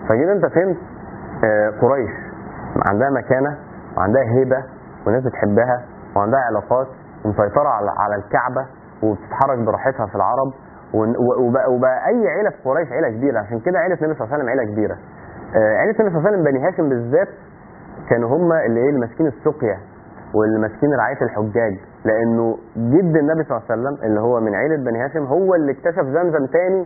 فكده أنت فهمت آه، قريش. عندها مكانة وعندها هيبة والناس بتحبها وعندها علاقات ومسيطرة على الكعبة وبتتحرك براحتها في العرب وبقى, وبقى أي عيلة في قريش عيلة كبيرة. عشان كده عيلة النبي صلى الله عليه وسلم عيلة كبيرة. عيلة النبي صلى الله عليه وسلم بني هاشم بالذات كانوا هم اللي إيه اللي ماسكين السقيا واللي ماسكين رعاية الحجاج. لأنه جد النبي صلى الله عليه وسلم اللي هو من عيلة بني هاشم هو اللي اكتشف زمزم تاني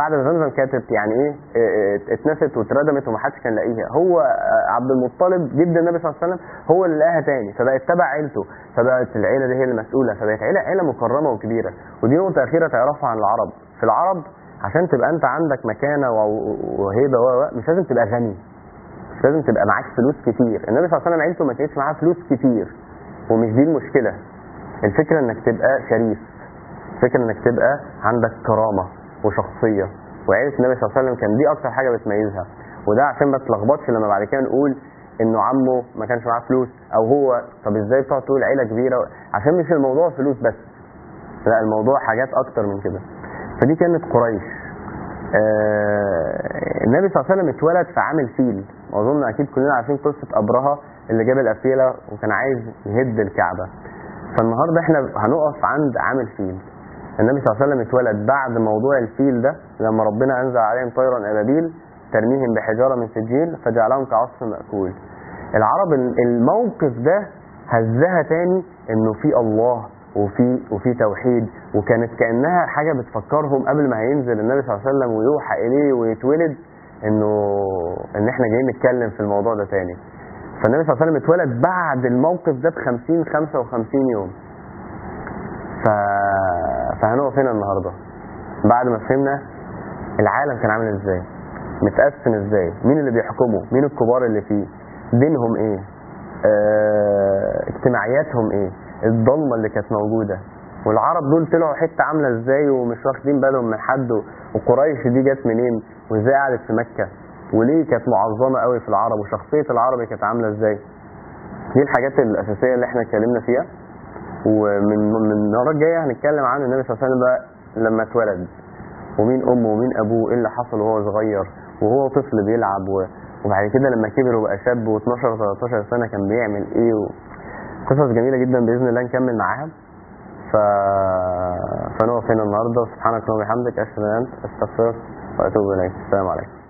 بعد ما زمزم كانت يعني إيه آه، آه، اتنست واتردمت ومحدش كان لاقيها. هو آه، عبد المطلب جد النبي صلى الله عليه وسلم هو اللي لقاها تاني فبقت تبع عيلته فبقت العيلة دي هي المسؤوله فبقت عيلة عيلة مكرمة وكبيرة. ودي نقطة أخيرة تعرفها عن العرب. في العرب عشان تبقى انت عندك مكانة وهيبة و مش لازم تبقى غني. مش لازم تبقى معاك فلوس كتير. النبي صلى الله عليه وسلم عيلته ما كانتش معاه فلوس كتير. ومش دي المشكلة. الفكرة انك تبقى شريف. الفكرة انك تبقى عندك كرامة وشخصية. وعيلة النبي صلى الله عليه وسلم كان دي أكتر حاجة بتميزها. وده عشان ما تلخبطش لما بعد كده نقول إنه عمه ما كانش معاه فلوس أو هو. طب إزاي بتقعد تقول عيلة كبيرة؟ عشان مش الموضوع فلوس بس. لا الموضوع حاجات أكتر من كده. فدي كانت قريش. آه، النبي صلى الله عليه وسلم اتولد في عام الفيل. واظن أكيد كلنا عارفين قصة أبرهة اللي جاب الافيله وكان عايز يهد الكعبة. فالنهاردة إحنا هنقف عند عام الفيل. النبي صلى الله عليه وسلم اتولد بعد موضوع الفيل ده لما ربنا أنزل عليهم طيرا ابابيل ترميهم بحجارة من سجيل فجعلهم كعصف مأكول. العرب الموقف ده هزها تاني إنه في الله. وفي وفي توحيد وكانت كأنها حاجة بتفكرهم قبل ما هينزل النبي صلى الله عليه وسلم ويوحى إليه ويتولد إنه إن إحنا جايين نتكلم في الموضوع ده تاني. فالنبي صلى الله عليه وسلم اتولد بعد الموقف ده ب 50 55 يوم. ف... فهنقف هنا النهارده. بعد ما فهمنا العالم كان عامل إزاي متقسم إزاي مين اللي بيحكمه مين الكبار اللي فيه دينهم إيه آه... اجتماعياتهم إيه. الضلمة اللي كانت موجودة. والعرب دول طلعوا حتة عاملة إزاي ومش واخدين بالهم من حد وقريش دي جت منين؟ وازاي قعدت في مكة؟ وليه كانت معظمة قوي في العرب؟ وشخصية العربي كانت عاملة إزاي؟ دي الحاجات الأساسية اللي إحنا اتكلمنا فيها. ومن من المره الجايه هنتكلم عن النبي صلى الله عليه وسلم بقى لما اتولد. ومين أمه ومين أبوه؟ إيه اللي حصل وهو صغير؟ وهو طفل بيلعب. وبعد كده لما كبر وبقى شاب و12 13 سنة كان بيعمل إيه؟ و... قصص جميلة جدا بإذن الله نكمل معاها. ف... فنقف هنا النهارده. سبحانك اللهم وبحمدك أشهد أن لا اله الا أنت أستغفرك وأتوب إليك. السلام عليكم.